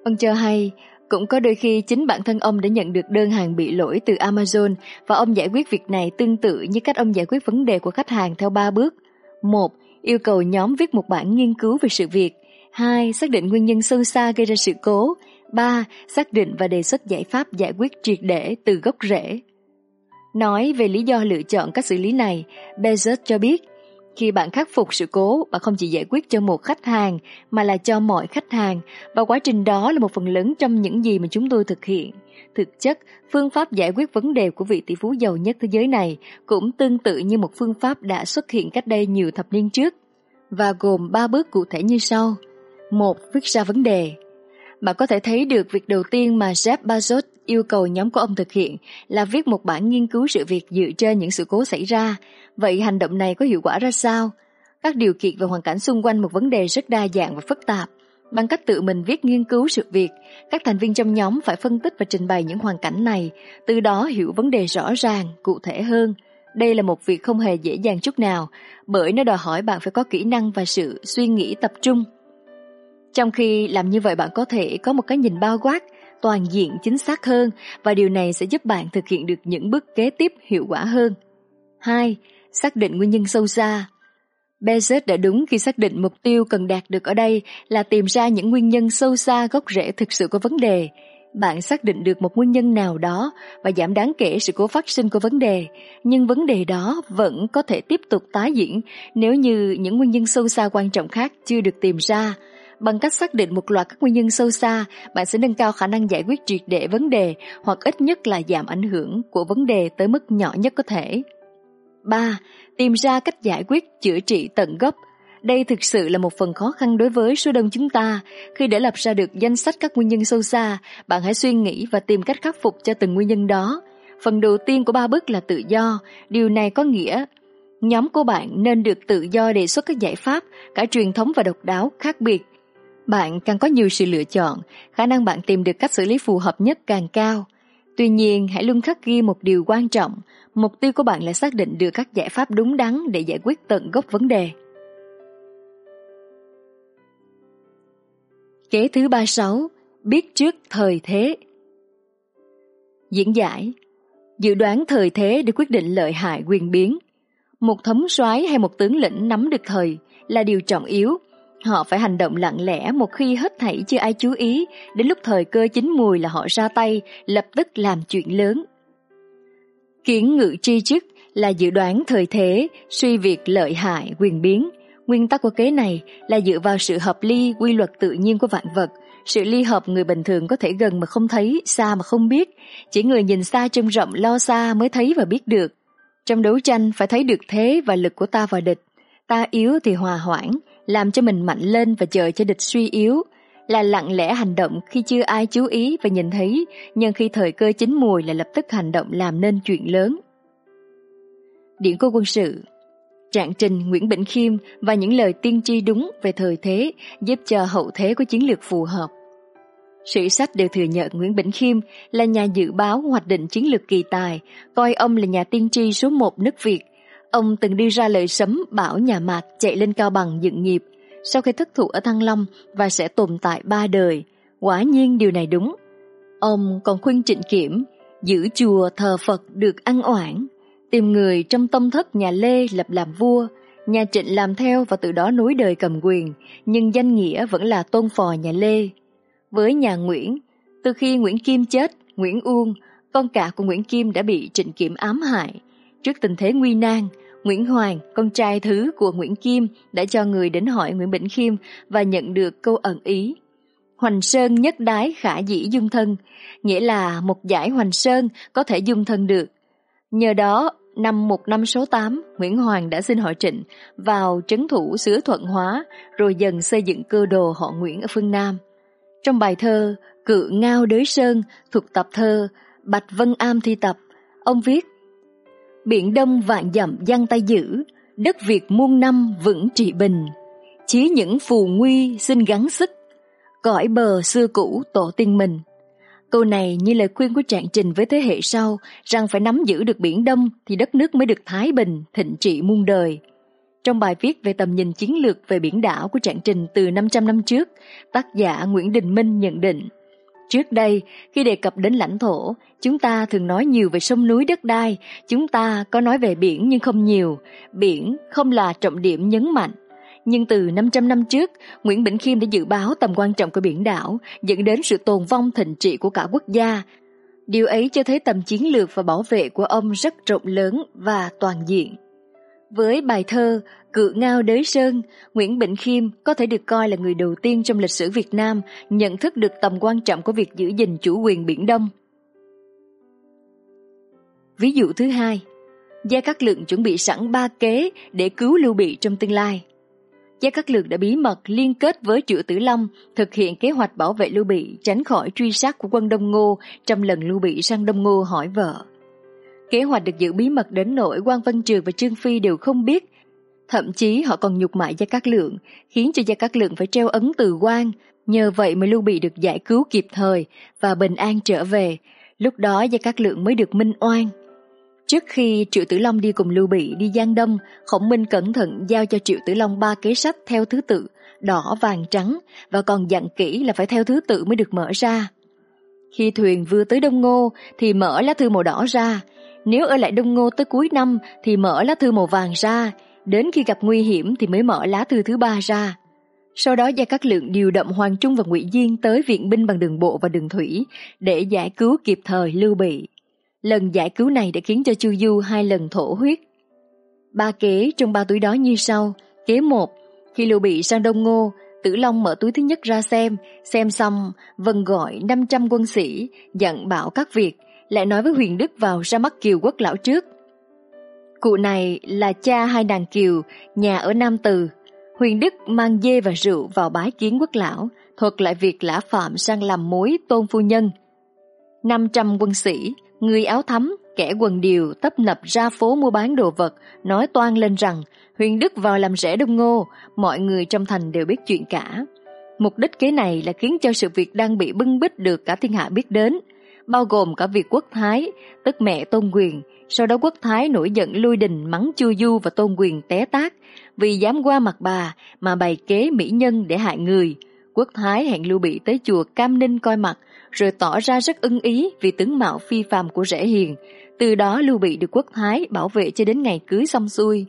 Ông cho hay, cũng có đôi khi chính bản thân ông đã nhận được đơn hàng bị lỗi từ Amazon và ông giải quyết việc này tương tự như cách ông giải quyết vấn đề của khách hàng theo ba bước. 1. Yêu cầu nhóm viết một bản nghiên cứu về sự việc. 2. Xác định nguyên nhân sâu xa gây ra sự cố. 3. Xác định và đề xuất giải pháp giải quyết triệt để từ gốc rễ. Nói về lý do lựa chọn cách xử lý này, Bezos cho biết khi bạn khắc phục sự cố, bạn không chỉ giải quyết cho một khách hàng mà là cho mọi khách hàng và quá trình đó là một phần lớn trong những gì mà chúng tôi thực hiện. Thực chất, phương pháp giải quyết vấn đề của vị tỷ phú giàu nhất thế giới này cũng tương tự như một phương pháp đã xuất hiện cách đây nhiều thập niên trước và gồm 3 bước cụ thể như sau. một Viết ra vấn đề. Bạn có thể thấy được việc đầu tiên mà Jeff Bezos yêu cầu nhóm của ông thực hiện là viết một bản nghiên cứu sự việc dựa trên những sự cố xảy ra. Vậy hành động này có hiệu quả ra sao? Các điều kiện và hoàn cảnh xung quanh một vấn đề rất đa dạng và phức tạp. Bằng cách tự mình viết nghiên cứu sự việc, các thành viên trong nhóm phải phân tích và trình bày những hoàn cảnh này, từ đó hiểu vấn đề rõ ràng, cụ thể hơn. Đây là một việc không hề dễ dàng chút nào, bởi nó đòi hỏi bạn phải có kỹ năng và sự suy nghĩ tập trung. Trong khi làm như vậy bạn có thể có một cái nhìn bao quát, toàn diện chính xác hơn và điều này sẽ giúp bạn thực hiện được những bước kế tiếp hiệu quả hơn. 2. Xác định nguyên nhân sâu xa Bezos đã đúng khi xác định mục tiêu cần đạt được ở đây là tìm ra những nguyên nhân sâu xa gốc rễ thực sự của vấn đề. Bạn xác định được một nguyên nhân nào đó và giảm đáng kể sự cố phát sinh của vấn đề, nhưng vấn đề đó vẫn có thể tiếp tục tái diễn nếu như những nguyên nhân sâu xa quan trọng khác chưa được tìm ra. Bằng cách xác định một loạt các nguyên nhân sâu xa, bạn sẽ nâng cao khả năng giải quyết triệt để vấn đề hoặc ít nhất là giảm ảnh hưởng của vấn đề tới mức nhỏ nhất có thể. 3 tìm ra cách giải quyết chữa trị tận gốc. Đây thực sự là một phần khó khăn đối với số đông chúng ta. Khi để lập ra được danh sách các nguyên nhân sâu xa, bạn hãy suy nghĩ và tìm cách khắc phục cho từng nguyên nhân đó. Phần đầu tiên của ba bước là tự do. Điều này có nghĩa nhóm của bạn nên được tự do đề xuất các giải pháp, cả truyền thống và độc đáo khác biệt. Bạn càng có nhiều sự lựa chọn, khả năng bạn tìm được cách xử lý phù hợp nhất càng cao. Tuy nhiên, hãy luôn khắc ghi một điều quan trọng, Mục tiêu của bạn là xác định được các giải pháp đúng đắn để giải quyết tận gốc vấn đề. Kế thứ 36, biết trước thời thế. Diễn giải Dự đoán thời thế để quyết định lợi hại quyền biến. Một thống soái hay một tướng lĩnh nắm được thời là điều trọng yếu. Họ phải hành động lặng lẽ một khi hết thảy chưa ai chú ý, đến lúc thời cơ chín mùi là họ ra tay, lập tức làm chuyện lớn. Kiến ngự tri chức là dự đoán thời thế, suy việc lợi hại, quyền biến. Nguyên tắc của kế này là dựa vào sự hợp ly, quy luật tự nhiên của vạn vật. Sự ly hợp người bình thường có thể gần mà không thấy, xa mà không biết. Chỉ người nhìn xa trông rộng lo xa mới thấy và biết được. Trong đấu tranh phải thấy được thế và lực của ta và địch. Ta yếu thì hòa hoãn, làm cho mình mạnh lên và chờ cho địch suy yếu, là lặng lẽ hành động khi chưa ai chú ý và nhìn thấy, nhưng khi thời cơ chín mùi là lập tức hành động làm nên chuyện lớn. Điển cô quân sự Trạng trình Nguyễn Bỉnh Khiêm và những lời tiên tri đúng về thời thế giúp cho hậu thế có chiến lược phù hợp. Sử sách đều thừa nhận Nguyễn Bỉnh Khiêm là nhà dự báo hoạch định chiến lược kỳ tài, coi ông là nhà tiên tri số một nước Việt. Ông từng đưa ra lời sấm bảo nhà Mạc chạy lên cao bằng dựng nghiệp sau khi thất thủ ở Thăng Long và sẽ tồn tại ba đời. Quả nhiên điều này đúng. Ông còn khuyên trịnh kiểm, giữ chùa thờ Phật được ăn oản, tìm người trong tâm thất nhà Lê lập làm vua, nhà trịnh làm theo và từ đó nối đời cầm quyền, nhưng danh nghĩa vẫn là tôn phò nhà Lê. Với nhà Nguyễn, từ khi Nguyễn Kim chết, Nguyễn Uông, con cả của Nguyễn Kim đã bị trịnh kiểm ám hại. Trước tình thế nguy nan, Nguyễn Hoàng, con trai thứ của Nguyễn Kim, đã cho người đến hỏi Nguyễn Bỉnh Khiêm và nhận được câu ẩn ý. Hoành Sơn nhất đái khả dĩ dung thân, nghĩa là một giải Hoành Sơn có thể dung thân được. Nhờ đó, năm 1568, Nguyễn Hoàng đã xin hỏi trịnh vào trấn thủ xứ Thuận Hóa, rồi dần xây dựng cơ đồ họ Nguyễn ở phương Nam. Trong bài thơ Cự Ngao Đới Sơn thuộc tập thơ Bạch Vân Am thi tập, ông viết Biển Đông vạn dặm giăng tay giữ, đất Việt muôn năm vững trị bình. Chí những phù nguy xin gắng sức, cõi bờ xưa cũ tổ tiên mình. Câu này như lời khuyên của Trạng Trình với thế hệ sau rằng phải nắm giữ được Biển Đông thì đất nước mới được thái bình, thịnh trị muôn đời. Trong bài viết về tầm nhìn chiến lược về biển đảo của Trạng Trình từ 500 năm trước, tác giả Nguyễn Đình Minh nhận định Trước đây, khi đề cập đến lãnh thổ, chúng ta thường nói nhiều về sông núi đất đai, chúng ta có nói về biển nhưng không nhiều, biển không là trọng điểm nhấn mạnh. Nhưng từ 500 năm trước, Nguyễn Bỉnh Khiêm đã dự báo tầm quan trọng của biển đảo, dẫn đến sự tồn vong thịnh trị của cả quốc gia. Điều ấy cho thấy tầm chiến lược và bảo vệ của ông rất rộng lớn và toàn diện. Với bài thơ Cự Ngao Đới Sơn, Nguyễn Bỉnh Khiêm có thể được coi là người đầu tiên trong lịch sử Việt Nam nhận thức được tầm quan trọng của việc giữ gìn chủ quyền Biển Đông. Ví dụ thứ hai, Gia Cát Lượng chuẩn bị sẵn ba kế để cứu Lưu Bị trong tương lai. Gia Cát Lượng đã bí mật liên kết với Triệu Tử Long thực hiện kế hoạch bảo vệ Lưu Bị tránh khỏi truy sát của quân Đông Ngô trong lần Lưu Bị sang Đông Ngô hỏi vợ. Kế hoạch được giữ bí mật đến nỗi quan Văn Trường và Trương Phi đều không biết. Thậm chí họ còn nhục mại Gia Cát Lượng, khiến cho Gia Cát Lượng phải treo ấn từ quan. Nhờ vậy mà Lưu Bị được giải cứu kịp thời và bình an trở về. Lúc đó Gia Cát Lượng mới được minh oan. Trước khi Triệu Tử Long đi cùng Lưu Bị đi Giang Đông, Khổng Minh cẩn thận giao cho Triệu Tử Long ba kế sách theo thứ tự, đỏ, vàng, trắng, và còn dặn kỹ là phải theo thứ tự mới được mở ra. Khi thuyền vừa tới Đông Ngô thì mở lá thư màu đỏ ra, nếu ở lại Đông Ngô tới cuối năm thì mở lá thư màu vàng ra, đến khi gặp nguy hiểm thì mới mở lá thư thứ ba ra. Sau đó Gia Cát Lượng điều động Hoàng Trung và Ngụy Diên tới viện binh bằng đường bộ và đường thủy để giải cứu kịp thời Lưu Bị. Lần giải cứu này đã khiến cho Chu Du hai lần thổ huyết. Ba kế trong ba túi đó như sau. Kế một, khi Lưu Bị sang Đông Ngô, Tử Long mở túi thứ nhất ra xem, xem xong, vân gọi 500 quân sĩ, dặn bảo các việc, lại nói với Huyền Đức vào ra mắt Kiều Quốc Lão trước. Cụ này là cha hai nàng Kiều, nhà ở Nam Từ. Huyền Đức mang dê và rượu vào bái kiến quốc lão, thuật lại việc lã phạm sang làm mối tôn phu nhân. 500 quân sĩ, người áo thắm, kẻ quần điều tấp nập ra phố mua bán đồ vật, nói toan lên rằng Huyền Đức vào làm rẻ đông ngô, mọi người trong thành đều biết chuyện cả. Mục đích kế này là khiến cho sự việc đang bị bưng bít được cả thiên hạ biết đến, bao gồm cả việc quốc thái, tức mẹ tôn quyền. Sau đó quốc thái nổi giận lui đình mắng chu du và tôn quyền té tác vì dám qua mặt bà mà bày kế mỹ nhân để hại người. Quốc thái hẹn Lưu Bị tới chùa Cam Ninh coi mặt, rồi tỏ ra rất ưng ý vì tướng mạo phi phàm của rễ hiền. Từ đó Lưu Bị được quốc thái bảo vệ cho đến ngày cưới xong xuôi.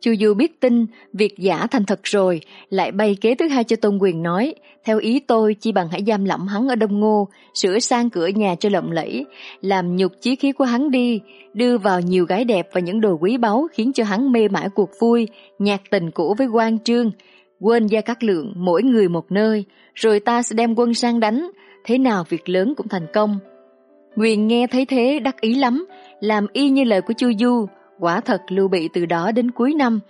Chu Du biết tin việc giả thành thật rồi, lại bay kế thứ hai cho Tôn Quyền nói, theo ý tôi chi bằng hãy giam lỏng hắn ở Đông Ngô, sửa sang cửa nhà cho lộng lẫy, làm nhục chí khí của hắn đi, đưa vào nhiều gái đẹp và những đồ quý báu khiến cho hắn mê mải cuộc vui, nhạc tình cũ với quan trương, quên gia các lượng mỗi người một nơi, rồi ta sẽ đem quân sang đánh, thế nào việc lớn cũng thành công. Quyền nghe thấy thế đắc ý lắm, làm y như lời của Chu Du, quả thật Lưu Bị từ đó đến cuối năm,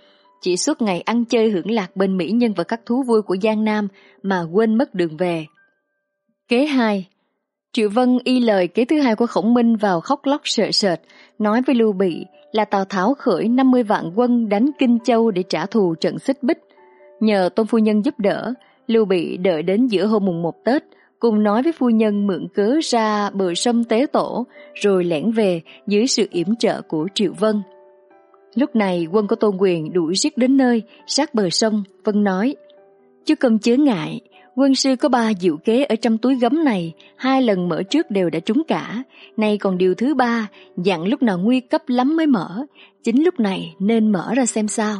chỉ suốt ngày ăn chơi hưởng lạc bên mỹ nhân và các thú vui của Giang Nam mà quên mất đường về. Kế 2 Triệu Vân y lời kế thứ hai của Khổng Minh vào khóc lóc sợ sệt, nói với Lưu Bị là Tào Tháo khởi 50 vạn quân đánh Kinh Châu để trả thù trận xích bích. Nhờ Tôn Phu Nhân giúp đỡ, Lưu Bị đợi đến giữa hôm mùng 1 Tết, cùng nói với phu nhân mượn cớ ra bờ sông Tế Tổ, rồi lẻn về dưới sự yểm trợ của Triệu Vân. Lúc này quân của Tôn Quyền đuổi giết đến nơi, sát bờ sông, Vân nói, Chứ không chớ ngại, quân sư có ba diệu kế ở trong túi gấm này, hai lần mở trước đều đã trúng cả, nay còn điều thứ ba, dặn lúc nào nguy cấp lắm mới mở, chính lúc này nên mở ra xem sao.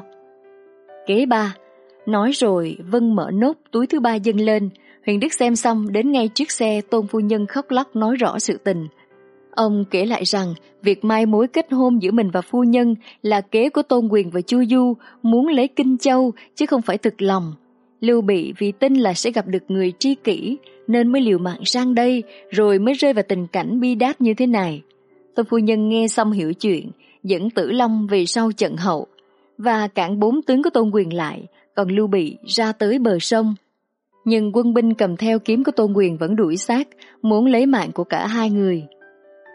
Kế ba, nói rồi Vân mở nốt túi thứ ba dâng lên, Huyền Đức xem xong đến ngay trước xe Tôn Phu Nhân khóc lóc nói rõ sự tình. Ông kể lại rằng việc mai mối kết hôn giữa mình và phu nhân là kế của Tôn Quyền và Chu Du muốn lấy Kinh Châu chứ không phải thực lòng. Lưu Bị vì tin là sẽ gặp được người tri kỷ nên mới liều mạng sang đây rồi mới rơi vào tình cảnh bi đát như thế này. Tôn Phu Nhân nghe xong hiểu chuyện, dẫn Tử Long về sau trận hậu và cản bốn tướng của Tôn Quyền lại, còn Lưu Bị ra tới bờ sông. Nhưng quân binh cầm theo kiếm của Tôn Quyền vẫn đuổi sát, muốn lấy mạng của cả hai người.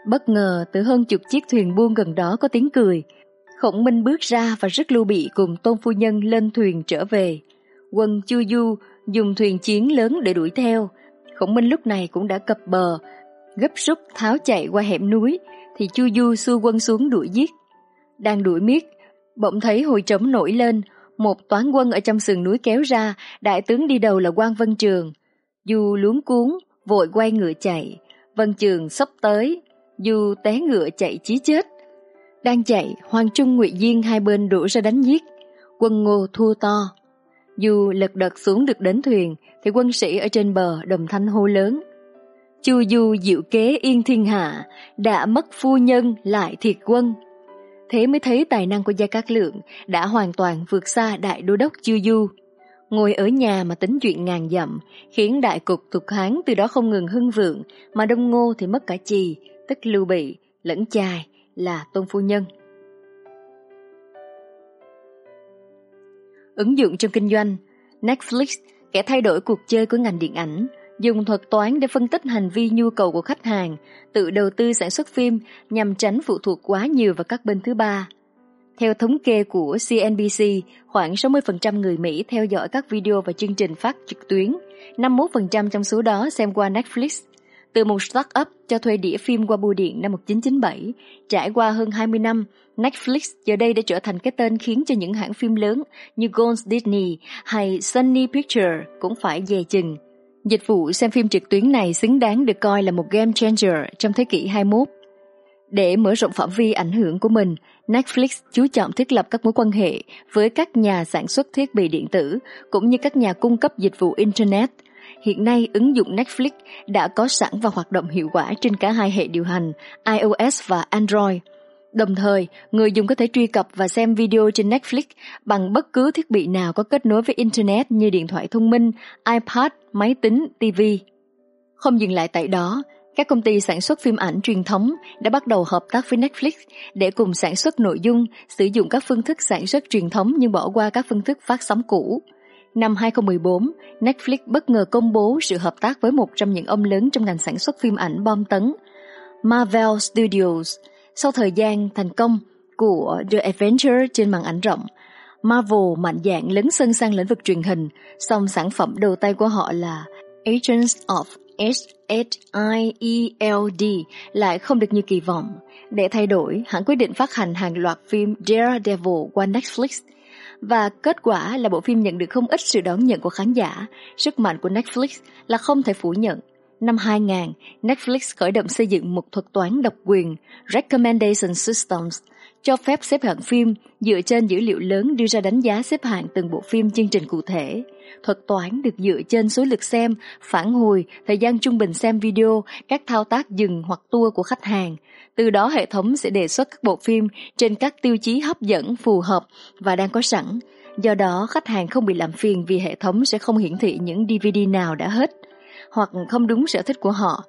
Bất ngờ từ hơn chục chiếc thuyền buôn gần đó có tiếng cười. Khổng Minh bước ra và rất lưu bị cùng Tôn Phu Nhân lên thuyền trở về. Quân Chu Du dùng thuyền chiến lớn để đuổi theo. Khổng Minh lúc này cũng đã cập bờ, gấp rút tháo chạy qua hẻm núi, thì Chu Du xua quân xuống đuổi giết. Đang đuổi miết, bỗng thấy hồi trống nổi lên, một toán quân ở trong sườn núi kéo ra, đại tướng đi đầu là quan Vân Trường. Du luống cuốn, vội quay ngựa chạy, Vân Trường sắp tới, dù té ngựa chạy chí chết. Đang chạy, Hoàng Trung Ngụy Diên hai bên đổ ra đánh giết. Quân Ngô thua to. Dù lật đật xuống được đến thuyền, thì quân sĩ ở trên bờ đồng thanh hô lớn. Chu Du diệu kế yên thiên hạ, đã mất phu nhân lại thiệt quân. Thế mới thấy tài năng của Gia Cát Lượng đã hoàn toàn vượt xa đại đô đốc Chu Du. Ngồi ở nhà mà tính chuyện ngàn dặm, khiến đại cục thuộc Hán từ đó không ngừng hưng vượng, mà Đông Ngô thì mất cả chì, tức Lưu Bị, lẫn chài là Tôn Phu Nhân. Ứng dụng trong kinh doanh Netflix kẻ thay đổi cuộc chơi của ngành điện ảnh, dùng thuật toán để phân tích hành vi nhu cầu của khách hàng, tự đầu tư sản xuất phim nhằm tránh phụ thuộc quá nhiều vào các bên thứ ba. Theo thống kê của CNBC, khoảng 60% người Mỹ theo dõi các video và chương trình phát trực tuyến, 51% trong số đó xem qua Netflix. Từ một start-up cho thuê đĩa phim qua bưu điện năm 1997, trải qua hơn 20 năm, Netflix giờ đây đã trở thành cái tên khiến cho những hãng phim lớn như Gold Disney hay Sony Pictures cũng phải dè chừng. Dịch vụ xem phim trực tuyến này xứng đáng được coi là một game changer trong thế kỷ 21. Để mở rộng phạm vi ảnh hưởng của mình, Netflix chú trọng thiết lập các mối quan hệ với các nhà sản xuất thiết bị điện tử cũng như các nhà cung cấp dịch vụ Internet – Hiện nay, ứng dụng Netflix đã có sẵn và hoạt động hiệu quả trên cả hai hệ điều hành iOS và Android. Đồng thời, người dùng có thể truy cập và xem video trên Netflix bằng bất cứ thiết bị nào có kết nối với Internet như điện thoại thông minh, iPad, máy tính, TV. Không dừng lại tại đó, các công ty sản xuất phim ảnh truyền thống đã bắt đầu hợp tác với Netflix để cùng sản xuất nội dung, sử dụng các phương thức sản xuất truyền thống nhưng bỏ qua các phương thức phát sóng cũ. Năm 2014, Netflix bất ngờ công bố sự hợp tác với một trong những ông lớn trong ngành sản xuất phim ảnh bom tấn, Marvel Studios. Sau thời gian thành công của The Adventure trên màn ảnh rộng, Marvel mạnh dạn lấn sân sang lĩnh vực truyền hình, song sản phẩm đầu tay của họ là Agents of S.H.I.E.L.D. lại không được như kỳ vọng. Để thay đổi, hãng quyết định phát hành hàng loạt phim Daredevil qua Netflix – và kết quả là bộ phim nhận được không ít sự đón nhận của khán giả. Sức mạnh của Netflix là không thể phủ nhận. Năm 2000, Netflix khởi động xây dựng một thuật toán độc quyền Recommendation Systems cho phép xếp hạng phim dựa trên dữ liệu lớn đưa ra đánh giá xếp hạng từng bộ phim chương trình cụ thể. Thuật toán được dựa trên số lượt xem, phản hồi, thời gian trung bình xem video, các thao tác dừng hoặc tua của khách hàng. Từ đó hệ thống sẽ đề xuất các bộ phim trên các tiêu chí hấp dẫn phù hợp và đang có sẵn. Do đó, khách hàng không bị làm phiền vì hệ thống sẽ không hiển thị những DVD nào đã hết hoặc không đúng sở thích của họ.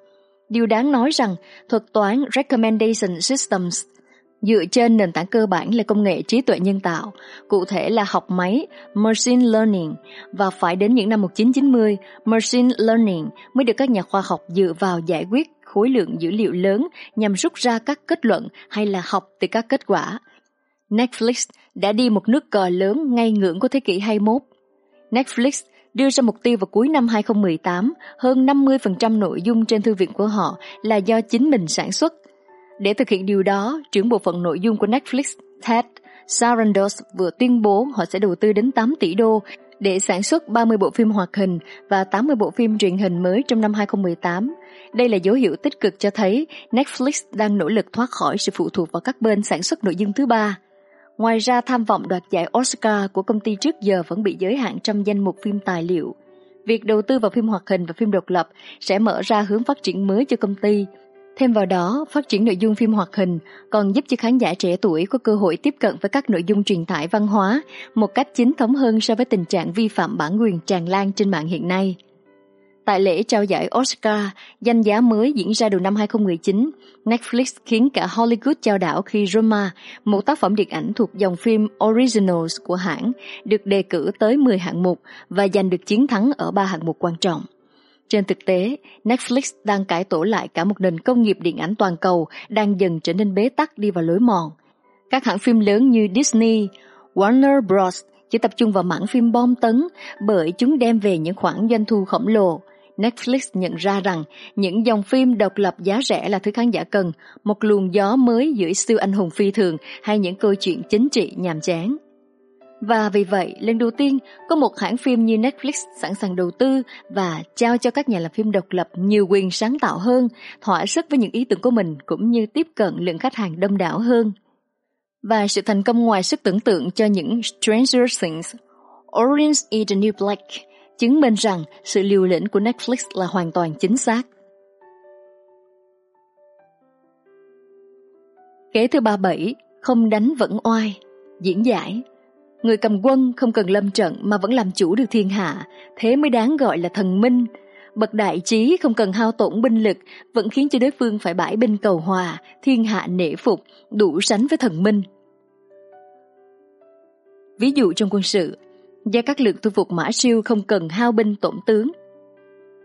Điều đáng nói rằng thuật toán Recommendation Systems dựa trên nền tảng cơ bản là công nghệ trí tuệ nhân tạo, cụ thể là học máy Machine Learning và phải đến những năm 1990, Machine Learning mới được các nhà khoa học dựa vào giải quyết khối lượng dữ liệu lớn nhằm rút ra các kết luận hay là học từ các kết quả. Netflix đã đi một nước cờ lớn ngay ngưỡng của thế kỷ 21. Netflix đưa ra mục tiêu vào cuối năm 2018, hơn 50% nội dung trên thư viện của họ là do chính mình sản xuất. Để thực hiện điều đó, trưởng bộ phận nội dung của Netflix, Ted Sarandos vừa tuyên bố họ sẽ đầu tư đến 8 tỷ đô để sản xuất 30 bộ phim hoạt hình và 80 bộ phim truyền hình mới trong năm 2018. Đây là dấu hiệu tích cực cho thấy Netflix đang nỗ lực thoát khỏi sự phụ thuộc vào các bên sản xuất nội dung thứ ba. Ngoài ra tham vọng đoạt giải Oscar của công ty trước giờ vẫn bị giới hạn trong danh mục phim tài liệu. Việc đầu tư vào phim hoạt hình và phim độc lập sẽ mở ra hướng phát triển mới cho công ty. Thêm vào đó, phát triển nội dung phim hoạt hình còn giúp cho khán giả trẻ tuổi có cơ hội tiếp cận với các nội dung truyền tải văn hóa một cách chính thống hơn so với tình trạng vi phạm bản quyền tràn lan trên mạng hiện nay. Tại lễ trao giải Oscar, danh giá mới diễn ra đầu năm 2019, Netflix khiến cả Hollywood trao đảo khi Roma, một tác phẩm điện ảnh thuộc dòng phim Originals của hãng, được đề cử tới 10 hạng mục và giành được chiến thắng ở 3 hạng mục quan trọng. Trên thực tế, Netflix đang cải tổ lại cả một nền công nghiệp điện ảnh toàn cầu đang dần trở nên bế tắc đi vào lối mòn. Các hãng phim lớn như Disney, Warner Bros. chỉ tập trung vào mảng phim bom tấn bởi chúng đem về những khoản doanh thu khổng lồ, Netflix nhận ra rằng những dòng phim độc lập giá rẻ là thứ khán giả cần, một luồng gió mới giữa siêu anh hùng phi thường hay những câu chuyện chính trị nhàm chán. Và vì vậy, lần đầu tiên có một hãng phim như Netflix sẵn sàng đầu tư và trao cho các nhà làm phim độc lập nhiều quyền sáng tạo hơn, thỏa sức với những ý tưởng của mình cũng như tiếp cận lượng khách hàng đông đảo hơn. Và sự thành công ngoài sức tưởng tượng cho những Stranger Things, Orange is the New Black chứng minh rằng sự liều lĩnh của Netflix là hoàn toàn chính xác. Kế thứ ba bảy, không đánh vẫn oai, diễn giải. Người cầm quân không cần lâm trận mà vẫn làm chủ được thiên hạ, thế mới đáng gọi là thần minh. Bậc đại trí không cần hao tổn binh lực, vẫn khiến cho đối phương phải bãi binh cầu hòa, thiên hạ nể phục, đủ sánh với thần minh. Ví dụ trong quân sự, Gia các Lượng thu phục Mã Siêu không cần hao binh tổn tướng.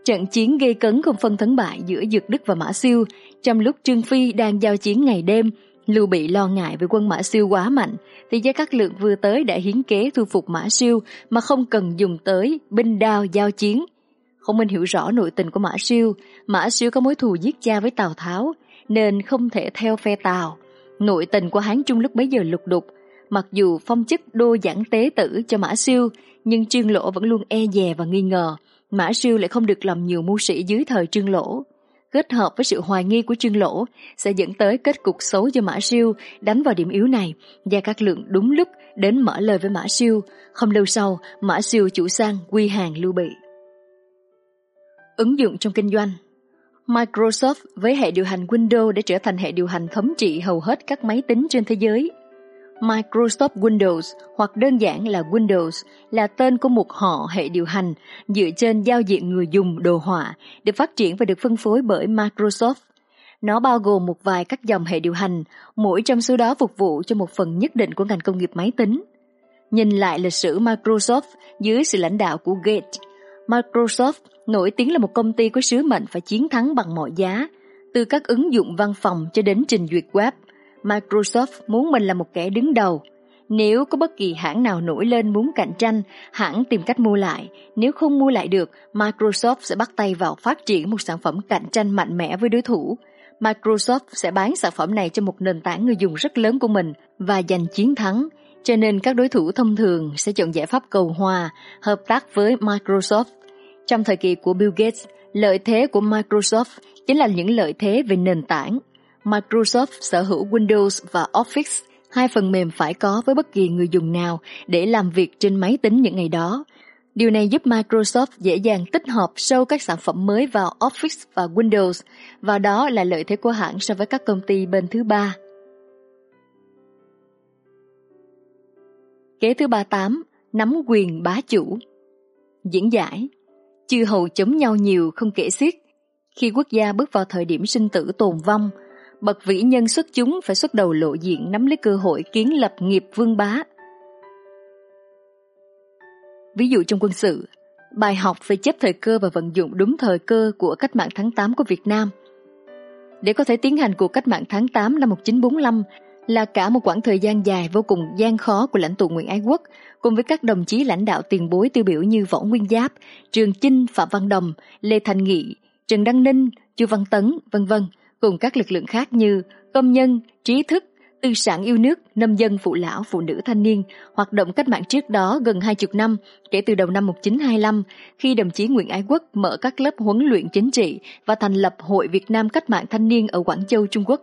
Trận chiến gây cấn không phân thắng bại giữa Dược Đức và Mã Siêu trong lúc Trương Phi đang giao chiến ngày đêm, Lưu Bị lo ngại về quân Mã Siêu quá mạnh, thì Gia Cát Lượng vừa tới đã hiến kế thu phục Mã Siêu mà không cần dùng tới binh đao giao chiến. Không minh hiểu rõ nội tình của Mã Siêu, Mã Siêu có mối thù giết cha với Tào Tháo, nên không thể theo phe Tào. Nội tình của Hán Trung lúc bấy giờ lục đục, Mặc dù phong chức đô giảng tế tử cho Mã Siêu, nhưng Trương Lỗ vẫn luôn e dè và nghi ngờ. Mã Siêu lại không được làm nhiều mưu sĩ dưới thời Trương Lỗ. Kết hợp với sự hoài nghi của Trương Lỗ sẽ dẫn tới kết cục xấu cho Mã Siêu đánh vào điểm yếu này. Gia Cát Lượng đúng lúc đến mở lời với Mã Siêu. Không lâu sau, Mã Siêu chủ sang quy hàng lưu bị. Ứng dụng trong kinh doanh Microsoft với hệ điều hành Windows đã trở thành hệ điều hành thống trị hầu hết các máy tính trên thế giới. Microsoft Windows hoặc đơn giản là Windows là tên của một họ hệ điều hành dựa trên giao diện người dùng đồ họa được phát triển và được phân phối bởi Microsoft. Nó bao gồm một vài các dòng hệ điều hành, mỗi trong số đó phục vụ cho một phần nhất định của ngành công nghiệp máy tính. Nhìn lại lịch sử Microsoft dưới sự lãnh đạo của Gates, Microsoft nổi tiếng là một công ty có sứ mệnh phải chiến thắng bằng mọi giá, từ các ứng dụng văn phòng cho đến trình duyệt web – Microsoft muốn mình là một kẻ đứng đầu. Nếu có bất kỳ hãng nào nổi lên muốn cạnh tranh, hãng tìm cách mua lại. Nếu không mua lại được, Microsoft sẽ bắt tay vào phát triển một sản phẩm cạnh tranh mạnh mẽ với đối thủ. Microsoft sẽ bán sản phẩm này cho một nền tảng người dùng rất lớn của mình và giành chiến thắng. Cho nên các đối thủ thông thường sẽ chọn giải pháp cầu hòa, hợp tác với Microsoft. Trong thời kỳ của Bill Gates, Lợi thế của Microsoft chính là những lợi thế về nền tảng. Microsoft sở hữu Windows và Office, hai phần mềm phải có với bất kỳ người dùng nào để làm việc trên máy tính những ngày đó. Điều này giúp Microsoft dễ dàng tích hợp sâu các sản phẩm mới vào Office và Windows, và đó là lợi thế của hãng so với các công ty bên thứ ba. Kế thứ 38, nắm quyền bá chủ. Diễn giải Chư hầu chống nhau nhiều không kể xiết. Khi quốc gia bước vào thời điểm sinh tử tồn vong, bậc vĩ nhân xuất chúng phải xuất đầu lộ diện nắm lấy cơ hội kiến lập nghiệp vương bá. Ví dụ trong quân sự, bài học về chấp thời cơ và vận dụng đúng thời cơ của cách mạng tháng 8 của Việt Nam. Để có thể tiến hành cuộc cách mạng tháng 8 năm 1945 là cả một quãng thời gian dài vô cùng gian khó của lãnh tụ Nguyễn Ái Quốc, cùng với các đồng chí lãnh đạo tiền bối tiêu biểu như Võ Nguyên Giáp, Trường Chinh, Phạm Văn Đồng, Lê Thành Nghị, Trần Đăng Ninh, Chu Văn Tấn, vân vân, cùng các lực lượng khác như công nhân, trí thức, tư sản yêu nước, nông dân, phụ lão, phụ nữ thanh niên, hoạt động cách mạng trước đó gần hai chục năm, kể từ đầu năm 1925, khi đồng chí Nguyễn Ái Quốc mở các lớp huấn luyện chính trị và thành lập Hội Việt Nam Cách mạng Thanh niên ở Quảng Châu, Trung Quốc.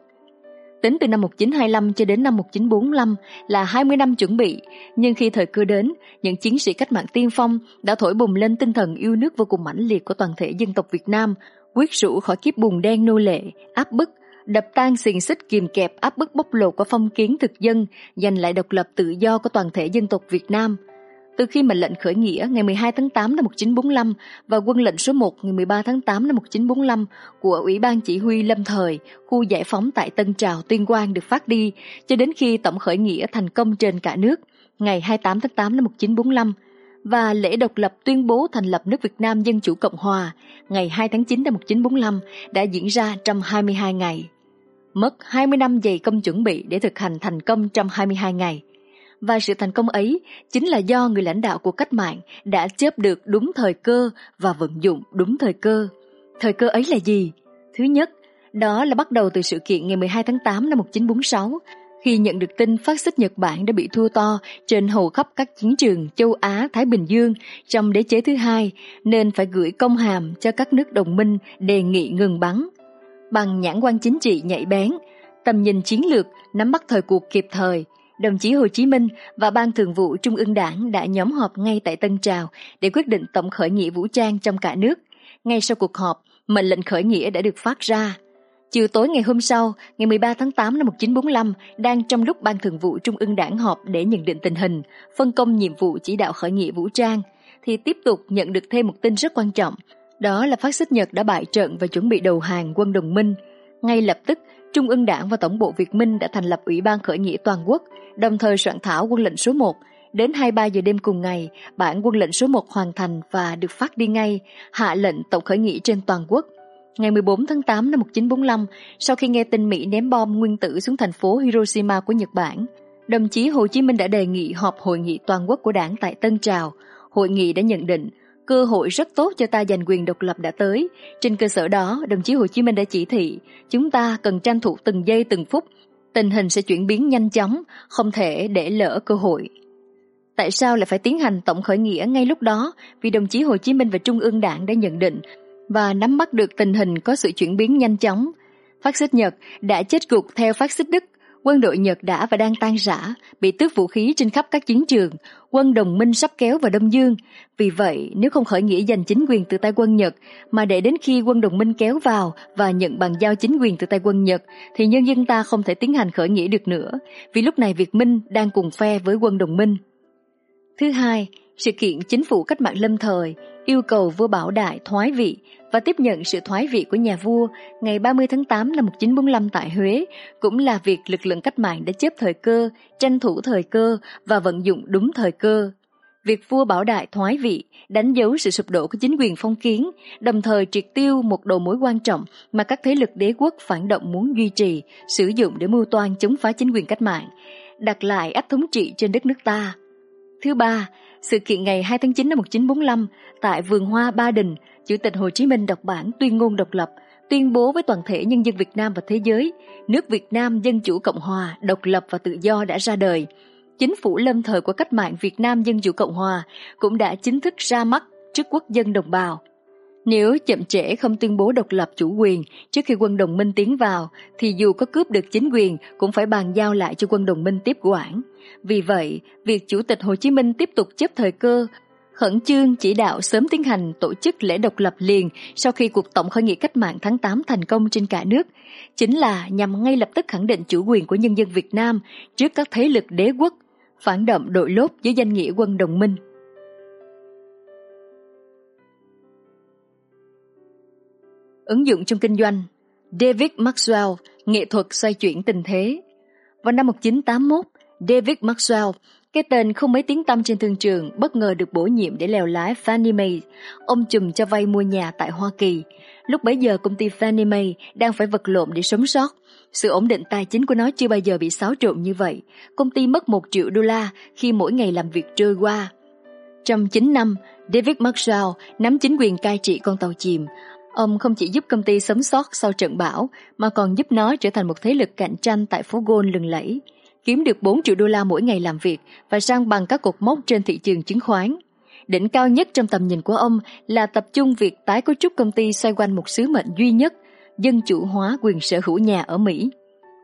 Tính từ năm 1925 cho đến năm 1945 là 20 năm chuẩn bị, nhưng khi thời cơ đến, những chiến sĩ cách mạng tiên phong đã thổi bùng lên tinh thần yêu nước vô cùng mãnh liệt của toàn thể dân tộc Việt Nam, quyết rũ khỏi kiếp bùn đen nô lệ, áp bức, đập tan xiềng xích kìm kẹp áp bức bóc lột của phong kiến thực dân, giành lại độc lập tự do của toàn thể dân tộc Việt Nam – từ khi mệnh lệnh khởi nghĩa ngày 12 tháng 8 năm 1945 và quân lệnh số 1 ngày 13 tháng 8 năm 1945 của Ủy ban Chỉ huy Lâm Thời, khu giải phóng tại Tân Trào, Tuyên Quang được phát đi cho đến khi tổng khởi nghĩa thành công trên cả nước ngày 28 tháng 8 năm 1945 và lễ độc lập tuyên bố thành lập nước Việt Nam Dân Chủ Cộng Hòa ngày 2 tháng 9 năm 1945 đã diễn ra trong 22 ngày. Mất 20 năm dày công chuẩn bị để thực hành thành công trong 22 ngày và sự thành công ấy chính là do người lãnh đạo của cách mạng đã chớp được đúng thời cơ và vận dụng đúng thời cơ. Thời cơ ấy là gì? Thứ nhất, đó là bắt đầu từ sự kiện ngày 12 tháng 8 năm 1946, khi nhận được tin phát xít Nhật Bản đã bị thua to trên hầu khắp các chiến trường châu Á, Thái Bình Dương trong đế chế thứ hai, nên phải gửi công hàm cho các nước đồng minh đề nghị ngừng bắn. Bằng nhãn quan chính trị nhạy bén, tầm nhìn chiến lược, nắm bắt thời cuộc kịp thời, đồng chí Hồ Chí Minh và Ban Thường vụ Trung ương Đảng đã nhóm họp ngay tại Tân Trào để quyết định tổng khởi nghĩa vũ trang trong cả nước. Ngay sau cuộc họp, mệnh lệnh khởi nghĩa đã được phát ra. Chiều tối ngày hôm sau, ngày 13 tháng 8 năm 1945, đang trong lúc Ban Thường vụ Trung ương Đảng họp để nhận định tình hình, phân công nhiệm vụ chỉ đạo khởi nghĩa vũ trang, thì tiếp tục nhận được thêm một tin rất quan trọng. Đó là phát xít Nhật đã bại trận và chuẩn bị đầu hàng quân đồng minh. Ngay lập tức, Trung ương Đảng và Tổng bộ Việt Minh đã thành lập Ủy ban khởi nghĩa toàn quốc, đồng thời soạn thảo quân lệnh số 1. Đến 23 giờ đêm cùng ngày, bản quân lệnh số 1 hoàn thành và được phát đi ngay, hạ lệnh tổng khởi nghĩa trên toàn quốc. Ngày 14 tháng 8 năm 1945, sau khi nghe tin Mỹ ném bom nguyên tử xuống thành phố Hiroshima của Nhật Bản, đồng chí Hồ Chí Minh đã đề nghị họp hội nghị toàn quốc của đảng tại Tân Trào. Hội nghị đã nhận định cơ hội rất tốt cho ta giành quyền độc lập đã tới. Trên cơ sở đó, đồng chí Hồ Chí Minh đã chỉ thị, chúng ta cần tranh thủ từng giây từng phút, tình hình sẽ chuyển biến nhanh chóng, không thể để lỡ cơ hội. Tại sao lại phải tiến hành tổng khởi nghĩa ngay lúc đó? Vì đồng chí Hồ Chí Minh và Trung ương Đảng đã nhận định và nắm bắt được tình hình có sự chuyển biến nhanh chóng. Phát xít Nhật đã chết gục theo phát xít Đức quân đội Nhật đã và đang tan rã, bị tước vũ khí trên khắp các chiến trường, quân đồng minh sắp kéo vào Đông Dương. Vì vậy, nếu không khởi nghĩa giành chính quyền từ tay quân Nhật, mà để đến khi quân đồng minh kéo vào và nhận bàn giao chính quyền từ tay quân Nhật, thì nhân dân ta không thể tiến hành khởi nghĩa được nữa, vì lúc này Việt Minh đang cùng phe với quân đồng minh. Thứ hai, sự kiện chính phủ cách mạng lâm thời yêu cầu vua Bảo Đại thoái vị và tiếp nhận sự thoái vị của nhà vua ngày 30 tháng 8 năm 1945 tại Huế cũng là việc lực lượng cách mạng đã chấp thời cơ, tranh thủ thời cơ và vận dụng đúng thời cơ. Việc vua Bảo Đại thoái vị đánh dấu sự sụp đổ của chính quyền phong kiến, đồng thời triệt tiêu một đầu mối quan trọng mà các thế lực đế quốc phản động muốn duy trì, sử dụng để mưu toan chống phá chính quyền cách mạng, đặt lại ách thống trị trên đất nước ta. Thứ ba, sự kiện ngày 2 tháng 9 năm 1945 tại vườn hoa Ba Đình, Chủ tịch Hồ Chí Minh đọc bản tuyên ngôn độc lập, tuyên bố với toàn thể nhân dân Việt Nam và thế giới, nước Việt Nam Dân Chủ Cộng Hòa, độc lập và tự do đã ra đời. Chính phủ lâm thời của cách mạng Việt Nam Dân Chủ Cộng Hòa cũng đã chính thức ra mắt trước quốc dân đồng bào. Nếu chậm trễ không tuyên bố độc lập chủ quyền trước khi quân đồng minh tiến vào, thì dù có cướp được chính quyền cũng phải bàn giao lại cho quân đồng minh tiếp quản. Vì vậy, việc Chủ tịch Hồ Chí Minh tiếp tục chấp thời cơ, khẩn trương chỉ đạo sớm tiến hành tổ chức lễ độc lập liền sau khi cuộc tổng khởi nghĩa cách mạng tháng 8 thành công trên cả nước, chính là nhằm ngay lập tức khẳng định chủ quyền của nhân dân Việt Nam trước các thế lực đế quốc, phản động đội lốt dưới danh nghĩa quân đồng minh. Ứng dụng trong kinh doanh David Maxwell, nghệ thuật xoay chuyển tình thế. Vào năm 1981, David Maxwell, cái tên không mấy tiếng tăm trên thương trường, bất ngờ được bổ nhiệm để lèo lái Fannie Mae, ông chùm cho vay mua nhà tại Hoa Kỳ. Lúc bấy giờ công ty Fannie Mae đang phải vật lộn để sống sót. Sự ổn định tài chính của nó chưa bao giờ bị xáo trộn như vậy. Công ty mất một triệu đô la khi mỗi ngày làm việc trôi qua. Trong 9 năm, David Maxwell nắm chính quyền cai trị con tàu chìm. Ông không chỉ giúp công ty sống sót sau trận bão, mà còn giúp nó trở thành một thế lực cạnh tranh tại phố Gold lừng lẫy, kiếm được 4 triệu đô la mỗi ngày làm việc và sang bằng các cột mốc trên thị trường chứng khoán. Đỉnh cao nhất trong tầm nhìn của ông là tập trung việc tái cấu trúc công ty xoay quanh một sứ mệnh duy nhất, dân chủ hóa quyền sở hữu nhà ở Mỹ.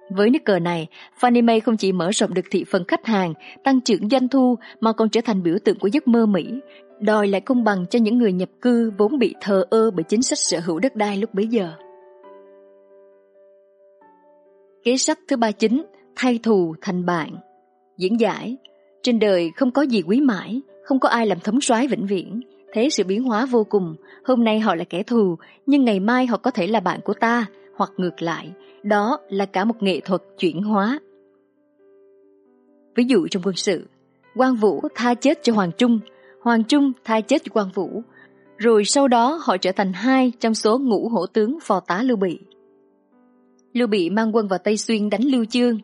Với nước cờ này, Fannie Mae không chỉ mở rộng được thị phần khách hàng, tăng trưởng doanh thu mà còn trở thành biểu tượng của giấc mơ Mỹ, đòi lại công bằng cho những người nhập cư vốn bị thờ ơ bởi chính sách sở hữu đất đai lúc bấy giờ. Kế sách thứ ba chính, thay thù thành bạn. Diễn giải, trên đời không có gì quý mãi, không có ai làm thống soái vĩnh viễn. Thế sự biến hóa vô cùng, hôm nay họ là kẻ thù, nhưng ngày mai họ có thể là bạn của ta, hoặc ngược lại, đó là cả một nghệ thuật chuyển hóa. Ví dụ trong quân sự, Quan Vũ tha chết cho Hoàng Trung, Hoàng Trung thay chết Quang Vũ, rồi sau đó họ trở thành hai trong số ngũ hổ tướng phò tá Lưu Bị. Lưu Bị mang quân vào Tây Xuyên đánh Lưu Chương.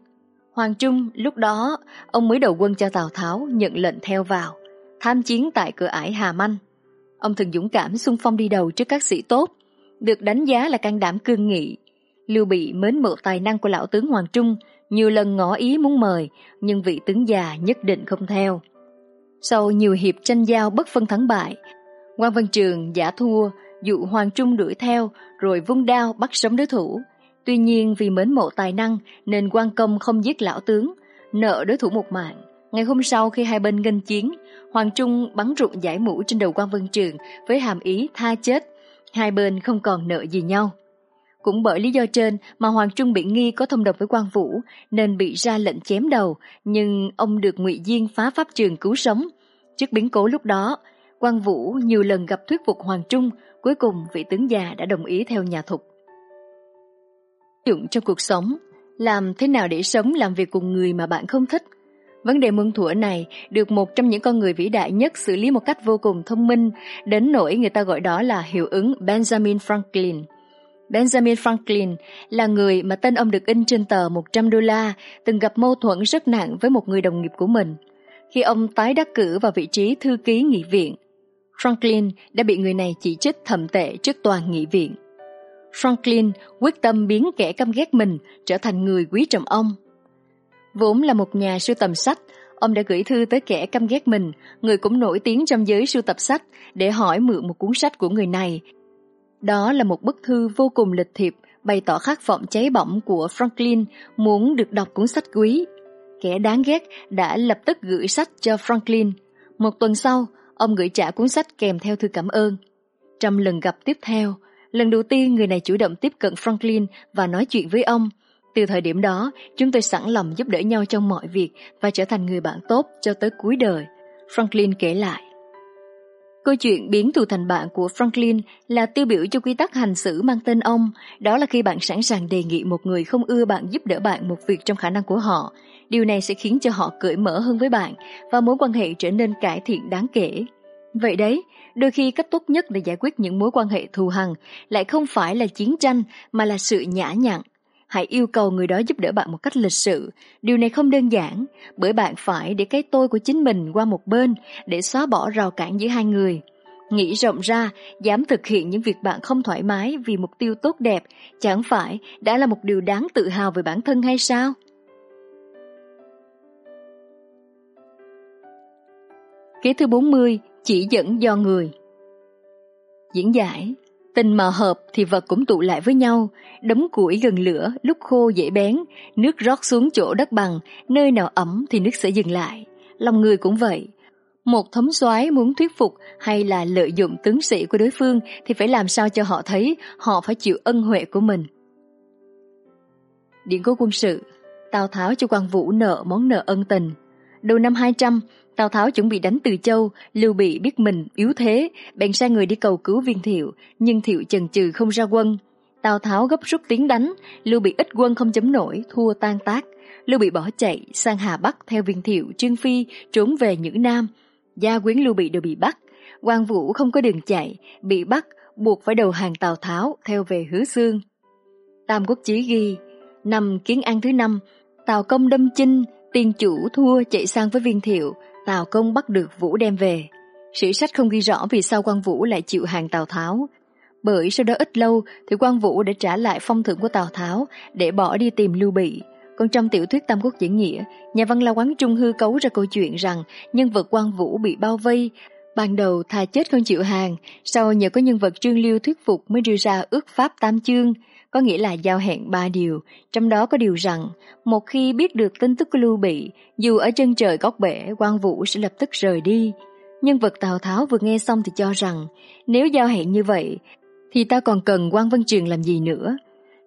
Hoàng Trung lúc đó ông mới đầu quân cho Tào Tháo nhận lệnh theo vào, tham chiến tại cửa ải Hà Manh. Ông thường dũng cảm xung phong đi đầu trước các sĩ tốt, được đánh giá là can đảm cương nghị. Lưu Bị mến mộ tài năng của lão tướng Hoàng Trung, nhiều lần ngỏ ý muốn mời, nhưng vị tướng già nhất định không theo. Sau nhiều hiệp tranh giao bất phân thắng bại, quan Văn Trường giả thua, dụ Hoàng Trung đuổi theo, rồi vung đao bắt sống đối thủ. Tuy nhiên vì mến mộ tài năng nên quan công không giết lão tướng, nợ đối thủ một mạng. Ngày hôm sau khi hai bên nghênh chiến, Hoàng Trung bắn rụng giải mũ trên đầu quan Vân Trường với hàm ý tha chết. Hai bên không còn nợ gì nhau. Cũng bởi lý do trên mà Hoàng Trung bị nghi có thông đồng với quan Vũ nên bị ra lệnh chém đầu, nhưng ông được ngụy Diên phá pháp trường cứu sống. Trước biến cố lúc đó, quan Vũ nhiều lần gặp thuyết phục Hoàng Trung, cuối cùng vị tướng già đã đồng ý theo nhà thục. Dụng trong cuộc sống, làm thế nào để sống làm việc cùng người mà bạn không thích? Vấn đề muôn thuở này được một trong những con người vĩ đại nhất xử lý một cách vô cùng thông minh, đến nỗi người ta gọi đó là hiệu ứng Benjamin Franklin. Benjamin Franklin là người mà tên ông được in trên tờ 100 đô la, từng gặp mâu thuẫn rất nặng với một người đồng nghiệp của mình. Khi ông tái đắc cử vào vị trí thư ký nghị viện, Franklin đã bị người này chỉ trích thậm tệ trước toàn nghị viện. Franklin quyết tâm biến kẻ căm ghét mình trở thành người quý trọng ông. Vốn là một nhà sưu tầm sách, ông đã gửi thư tới kẻ căm ghét mình, người cũng nổi tiếng trong giới sưu tập sách, để hỏi mượn một cuốn sách của người này đó là một bức thư vô cùng lịch thiệp bày tỏ khát vọng cháy bỏng của Franklin muốn được đọc cuốn sách quý. Kẻ đáng ghét đã lập tức gửi sách cho Franklin. Một tuần sau, ông gửi trả cuốn sách kèm theo thư cảm ơn. Trong lần gặp tiếp theo, lần đầu tiên người này chủ động tiếp cận Franklin và nói chuyện với ông. Từ thời điểm đó, chúng tôi sẵn lòng giúp đỡ nhau trong mọi việc và trở thành người bạn tốt cho tới cuối đời. Franklin kể lại. Câu chuyện biến thù thành bạn của Franklin là tiêu biểu cho quy tắc hành xử mang tên ông, đó là khi bạn sẵn sàng đề nghị một người không ưa bạn giúp đỡ bạn một việc trong khả năng của họ. Điều này sẽ khiến cho họ cởi mở hơn với bạn và mối quan hệ trở nên cải thiện đáng kể. Vậy đấy, đôi khi cách tốt nhất để giải quyết những mối quan hệ thù hằn lại không phải là chiến tranh mà là sự nhã nhặn. Hãy yêu cầu người đó giúp đỡ bạn một cách lịch sự. Điều này không đơn giản, bởi bạn phải để cái tôi của chính mình qua một bên để xóa bỏ rào cản giữa hai người. Nghĩ rộng ra, dám thực hiện những việc bạn không thoải mái vì mục tiêu tốt đẹp, chẳng phải đã là một điều đáng tự hào về bản thân hay sao? Kế thứ 40, chỉ dẫn do người Diễn giải Tình mà hợp thì vật cũng tụ lại với nhau, đống củi gần lửa, lúc khô dễ bén, nước rót xuống chỗ đất bằng, nơi nào ẩm thì nước sẽ dừng lại. Lòng người cũng vậy. Một thống soái muốn thuyết phục hay là lợi dụng tướng sĩ của đối phương thì phải làm sao cho họ thấy họ phải chịu ân huệ của mình. Điện cố quân sự, Tào Tháo cho quan Vũ nợ món nợ ân tình. Đầu năm 200, Tào Tháo chuẩn bị đánh Từ Châu, Lưu Bị biết mình yếu thế, bèn sai người đi cầu cứu Viên Thiệu, nhưng Thiệu chần chừ không ra quân. Tào Tháo gấp rút tiến đánh, Lưu Bị ít quân không chấm nổi, thua tan tác. Lưu Bị bỏ chạy sang Hà Bắc theo Viên Thiệu, Trương Phi trốn về Nhữ Nam. Gia quyến Lưu Bị đều bị bắt, quan Vũ không có đường chạy, bị bắt buộc phải đầu hàng Tào Tháo theo về Hứa Xương. Tam Quốc Chí ghi, năm Kiến An thứ năm, Tào Công đâm chinh, tiên chủ thua chạy sang với Viên Thiệu, Tào Công bắt được Vũ đem về. Sử sách không ghi rõ vì sao quan Vũ lại chịu hàng Tào Tháo. Bởi sau đó ít lâu thì quan Vũ đã trả lại phong thưởng của Tào Tháo để bỏ đi tìm Lưu Bị. Còn trong tiểu thuyết Tam Quốc diễn nghĩa, nhà văn La Quán Trung hư cấu ra câu chuyện rằng nhân vật quan Vũ bị bao vây, ban đầu thà chết không chịu hàng, sau nhờ có nhân vật Trương Liêu thuyết phục mới đưa ra ước pháp tam chương, có nghĩa là giao hẹn ba điều, trong đó có điều rằng một khi biết được tin tức của Lưu Bị, dù ở chân trời góc bể, quan Vũ sẽ lập tức rời đi. Nhân vật Tào Tháo vừa nghe xong thì cho rằng nếu giao hẹn như vậy thì ta còn cần quan Vân truyền làm gì nữa.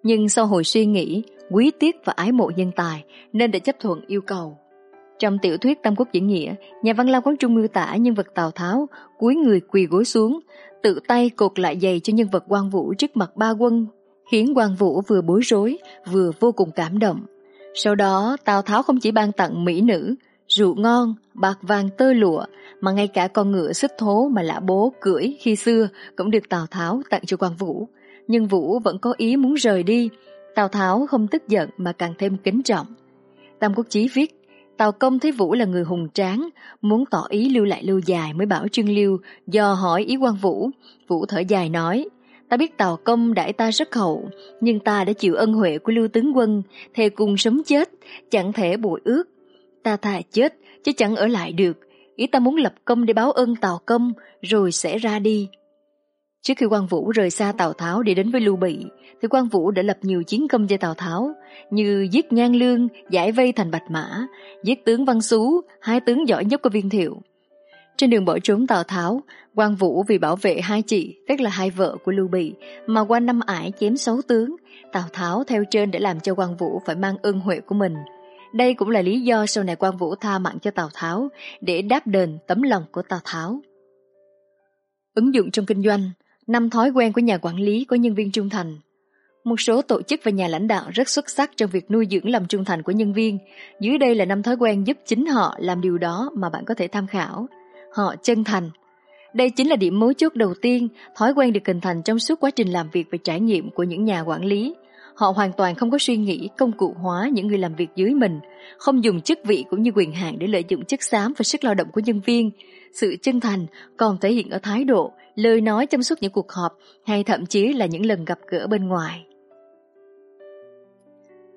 Nhưng sau hồi suy nghĩ, quý tiếc và ái mộ nhân tài nên đã chấp thuận yêu cầu. Trong tiểu thuyết Tam Quốc diễn nghĩa, nhà văn Lao Quán Trung miêu tả nhân vật Tào Tháo cúi người quỳ gối xuống, tự tay cột lại giày cho nhân vật quan Vũ trước mặt ba quân khiến quan Vũ vừa bối rối, vừa vô cùng cảm động. Sau đó, Tào Tháo không chỉ ban tặng mỹ nữ, rượu ngon, bạc vàng tơ lụa, mà ngay cả con ngựa xích thố mà lã bố cưỡi khi xưa cũng được Tào Tháo tặng cho quan Vũ. Nhưng Vũ vẫn có ý muốn rời đi, Tào Tháo không tức giận mà càng thêm kính trọng. Tam Quốc Chí viết, Tào Công thấy Vũ là người hùng tráng, muốn tỏ ý lưu lại lâu dài mới bảo Trương Liêu do hỏi ý quan Vũ. Vũ thở dài nói, Ta biết Tào Công đãi ta rất hậu, nhưng ta đã chịu ân huệ của Lưu Tướng Quân, thề cùng sống chết, chẳng thể bội ước. Ta thà chết, chứ chẳng ở lại được. Ý ta muốn lập công để báo ơn Tào Công, rồi sẽ ra đi. Trước khi quan Vũ rời xa Tào Tháo để đến với Lưu Bị, thì quan Vũ đã lập nhiều chiến công cho Tào Tháo, như giết Nhan Lương, giải vây thành Bạch Mã, giết tướng Văn Xú, hai tướng giỏi nhất của Viên Thiệu. Trên đường bỏ trốn Tào Tháo, Quan Vũ vì bảo vệ hai chị, tức là hai vợ của Lưu Bị, mà qua năm ải chém xấu tướng, Tào Tháo theo trên để làm cho Quan Vũ phải mang ơn huệ của mình. Đây cũng là lý do sau này Quan Vũ tha mạng cho Tào Tháo để đáp đền tấm lòng của Tào Tháo. Ứng dụng trong kinh doanh, năm thói quen của nhà quản lý có nhân viên trung thành. Một số tổ chức và nhà lãnh đạo rất xuất sắc trong việc nuôi dưỡng lòng trung thành của nhân viên. Dưới đây là năm thói quen giúp chính họ làm điều đó mà bạn có thể tham khảo. Họ chân thành, đây chính là điểm mấu chốt đầu tiên, thói quen được hình thành trong suốt quá trình làm việc và trải nghiệm của những nhà quản lý. Họ hoàn toàn không có suy nghĩ công cụ hóa những người làm việc dưới mình, không dùng chức vị cũng như quyền hạn để lợi dụng chất xám và sức lao động của nhân viên. Sự chân thành còn thể hiện ở thái độ, lời nói trong suốt những cuộc họp hay thậm chí là những lần gặp gỡ bên ngoài.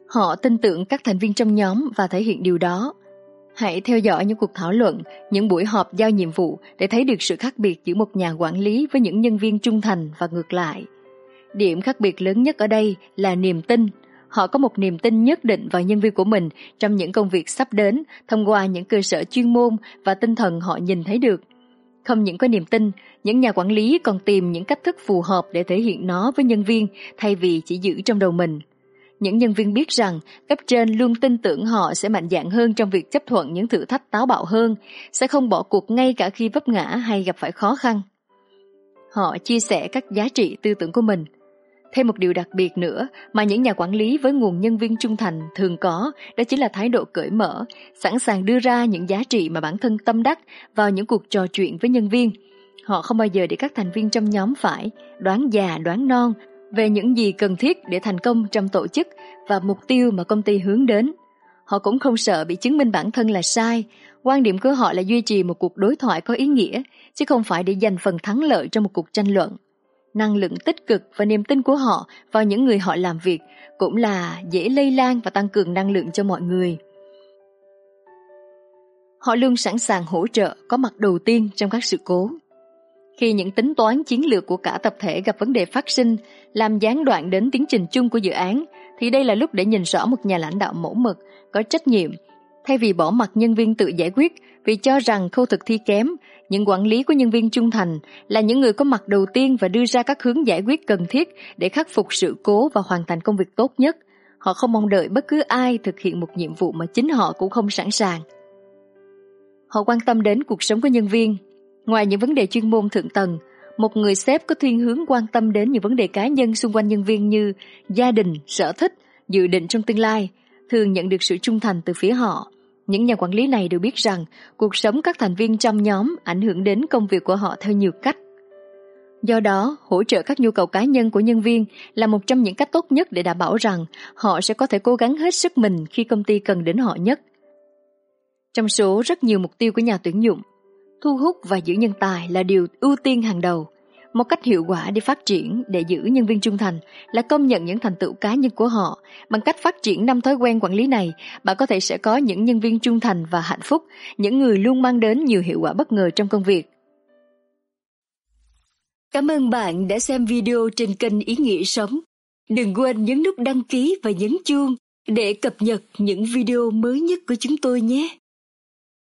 Họ tin tưởng các thành viên trong nhóm và thể hiện điều đó. Hãy theo dõi những cuộc thảo luận, những buổi họp giao nhiệm vụ để thấy được sự khác biệt giữa một nhà quản lý với những nhân viên trung thành và ngược lại. Điểm khác biệt lớn nhất ở đây là niềm tin. Họ có một niềm tin nhất định vào nhân viên của mình trong những công việc sắp đến thông qua những cơ sở chuyên môn và tinh thần họ nhìn thấy được. Không những có niềm tin, những nhà quản lý còn tìm những cách thức phù hợp để thể hiện nó với nhân viên thay vì chỉ giữ trong đầu mình. Những nhân viên biết rằng cấp trên luôn tin tưởng họ sẽ mạnh dạn hơn trong việc chấp thuận những thử thách táo bạo hơn, sẽ không bỏ cuộc ngay cả khi vấp ngã hay gặp phải khó khăn. Họ chia sẻ các giá trị tư tưởng của mình. Thêm một điều đặc biệt nữa mà những nhà quản lý với nguồn nhân viên trung thành thường có, đó chính là thái độ cởi mở, sẵn sàng đưa ra những giá trị mà bản thân tâm đắc vào những cuộc trò chuyện với nhân viên. Họ không bao giờ để các thành viên trong nhóm phải đoán già đoán non về những gì cần thiết để thành công trong tổ chức và mục tiêu mà công ty hướng đến. Họ cũng không sợ bị chứng minh bản thân là sai, quan điểm của họ là duy trì một cuộc đối thoại có ý nghĩa, chứ không phải để giành phần thắng lợi trong một cuộc tranh luận. Năng lượng tích cực và niềm tin của họ vào những người họ làm việc cũng là dễ lây lan và tăng cường năng lượng cho mọi người. Họ luôn sẵn sàng hỗ trợ có mặt đầu tiên trong các sự cố. Khi những tính toán chiến lược của cả tập thể gặp vấn đề phát sinh, làm gián đoạn đến tiến trình chung của dự án, thì đây là lúc để nhìn rõ một nhà lãnh đạo mẫu mực, có trách nhiệm. Thay vì bỏ mặt nhân viên tự giải quyết vì cho rằng khâu thực thi kém, những quản lý của nhân viên trung thành là những người có mặt đầu tiên và đưa ra các hướng giải quyết cần thiết để khắc phục sự cố và hoàn thành công việc tốt nhất. Họ không mong đợi bất cứ ai thực hiện một nhiệm vụ mà chính họ cũng không sẵn sàng. Họ quan tâm đến cuộc sống của nhân viên. Ngoài những vấn đề chuyên môn thượng tầng, một người sếp có thiên hướng quan tâm đến những vấn đề cá nhân xung quanh nhân viên như gia đình, sở thích, dự định trong tương lai, thường nhận được sự trung thành từ phía họ. Những nhà quản lý này đều biết rằng cuộc sống các thành viên trong nhóm ảnh hưởng đến công việc của họ theo nhiều cách. Do đó, hỗ trợ các nhu cầu cá nhân của nhân viên là một trong những cách tốt nhất để đảm bảo rằng họ sẽ có thể cố gắng hết sức mình khi công ty cần đến họ nhất. Trong số rất nhiều mục tiêu của nhà tuyển dụng, thu hút và giữ nhân tài là điều ưu tiên hàng đầu. Một cách hiệu quả để phát triển để giữ nhân viên trung thành là công nhận những thành tựu cá nhân của họ. Bằng cách phát triển năm thói quen quản lý này, bạn có thể sẽ có những nhân viên trung thành và hạnh phúc, những người luôn mang đến nhiều hiệu quả bất ngờ trong công việc. Cảm ơn bạn đã xem video trên kênh Ý Nghĩa Sống. Đừng quên nhấn nút đăng ký và nhấn chuông để cập nhật những video mới nhất của chúng tôi nhé.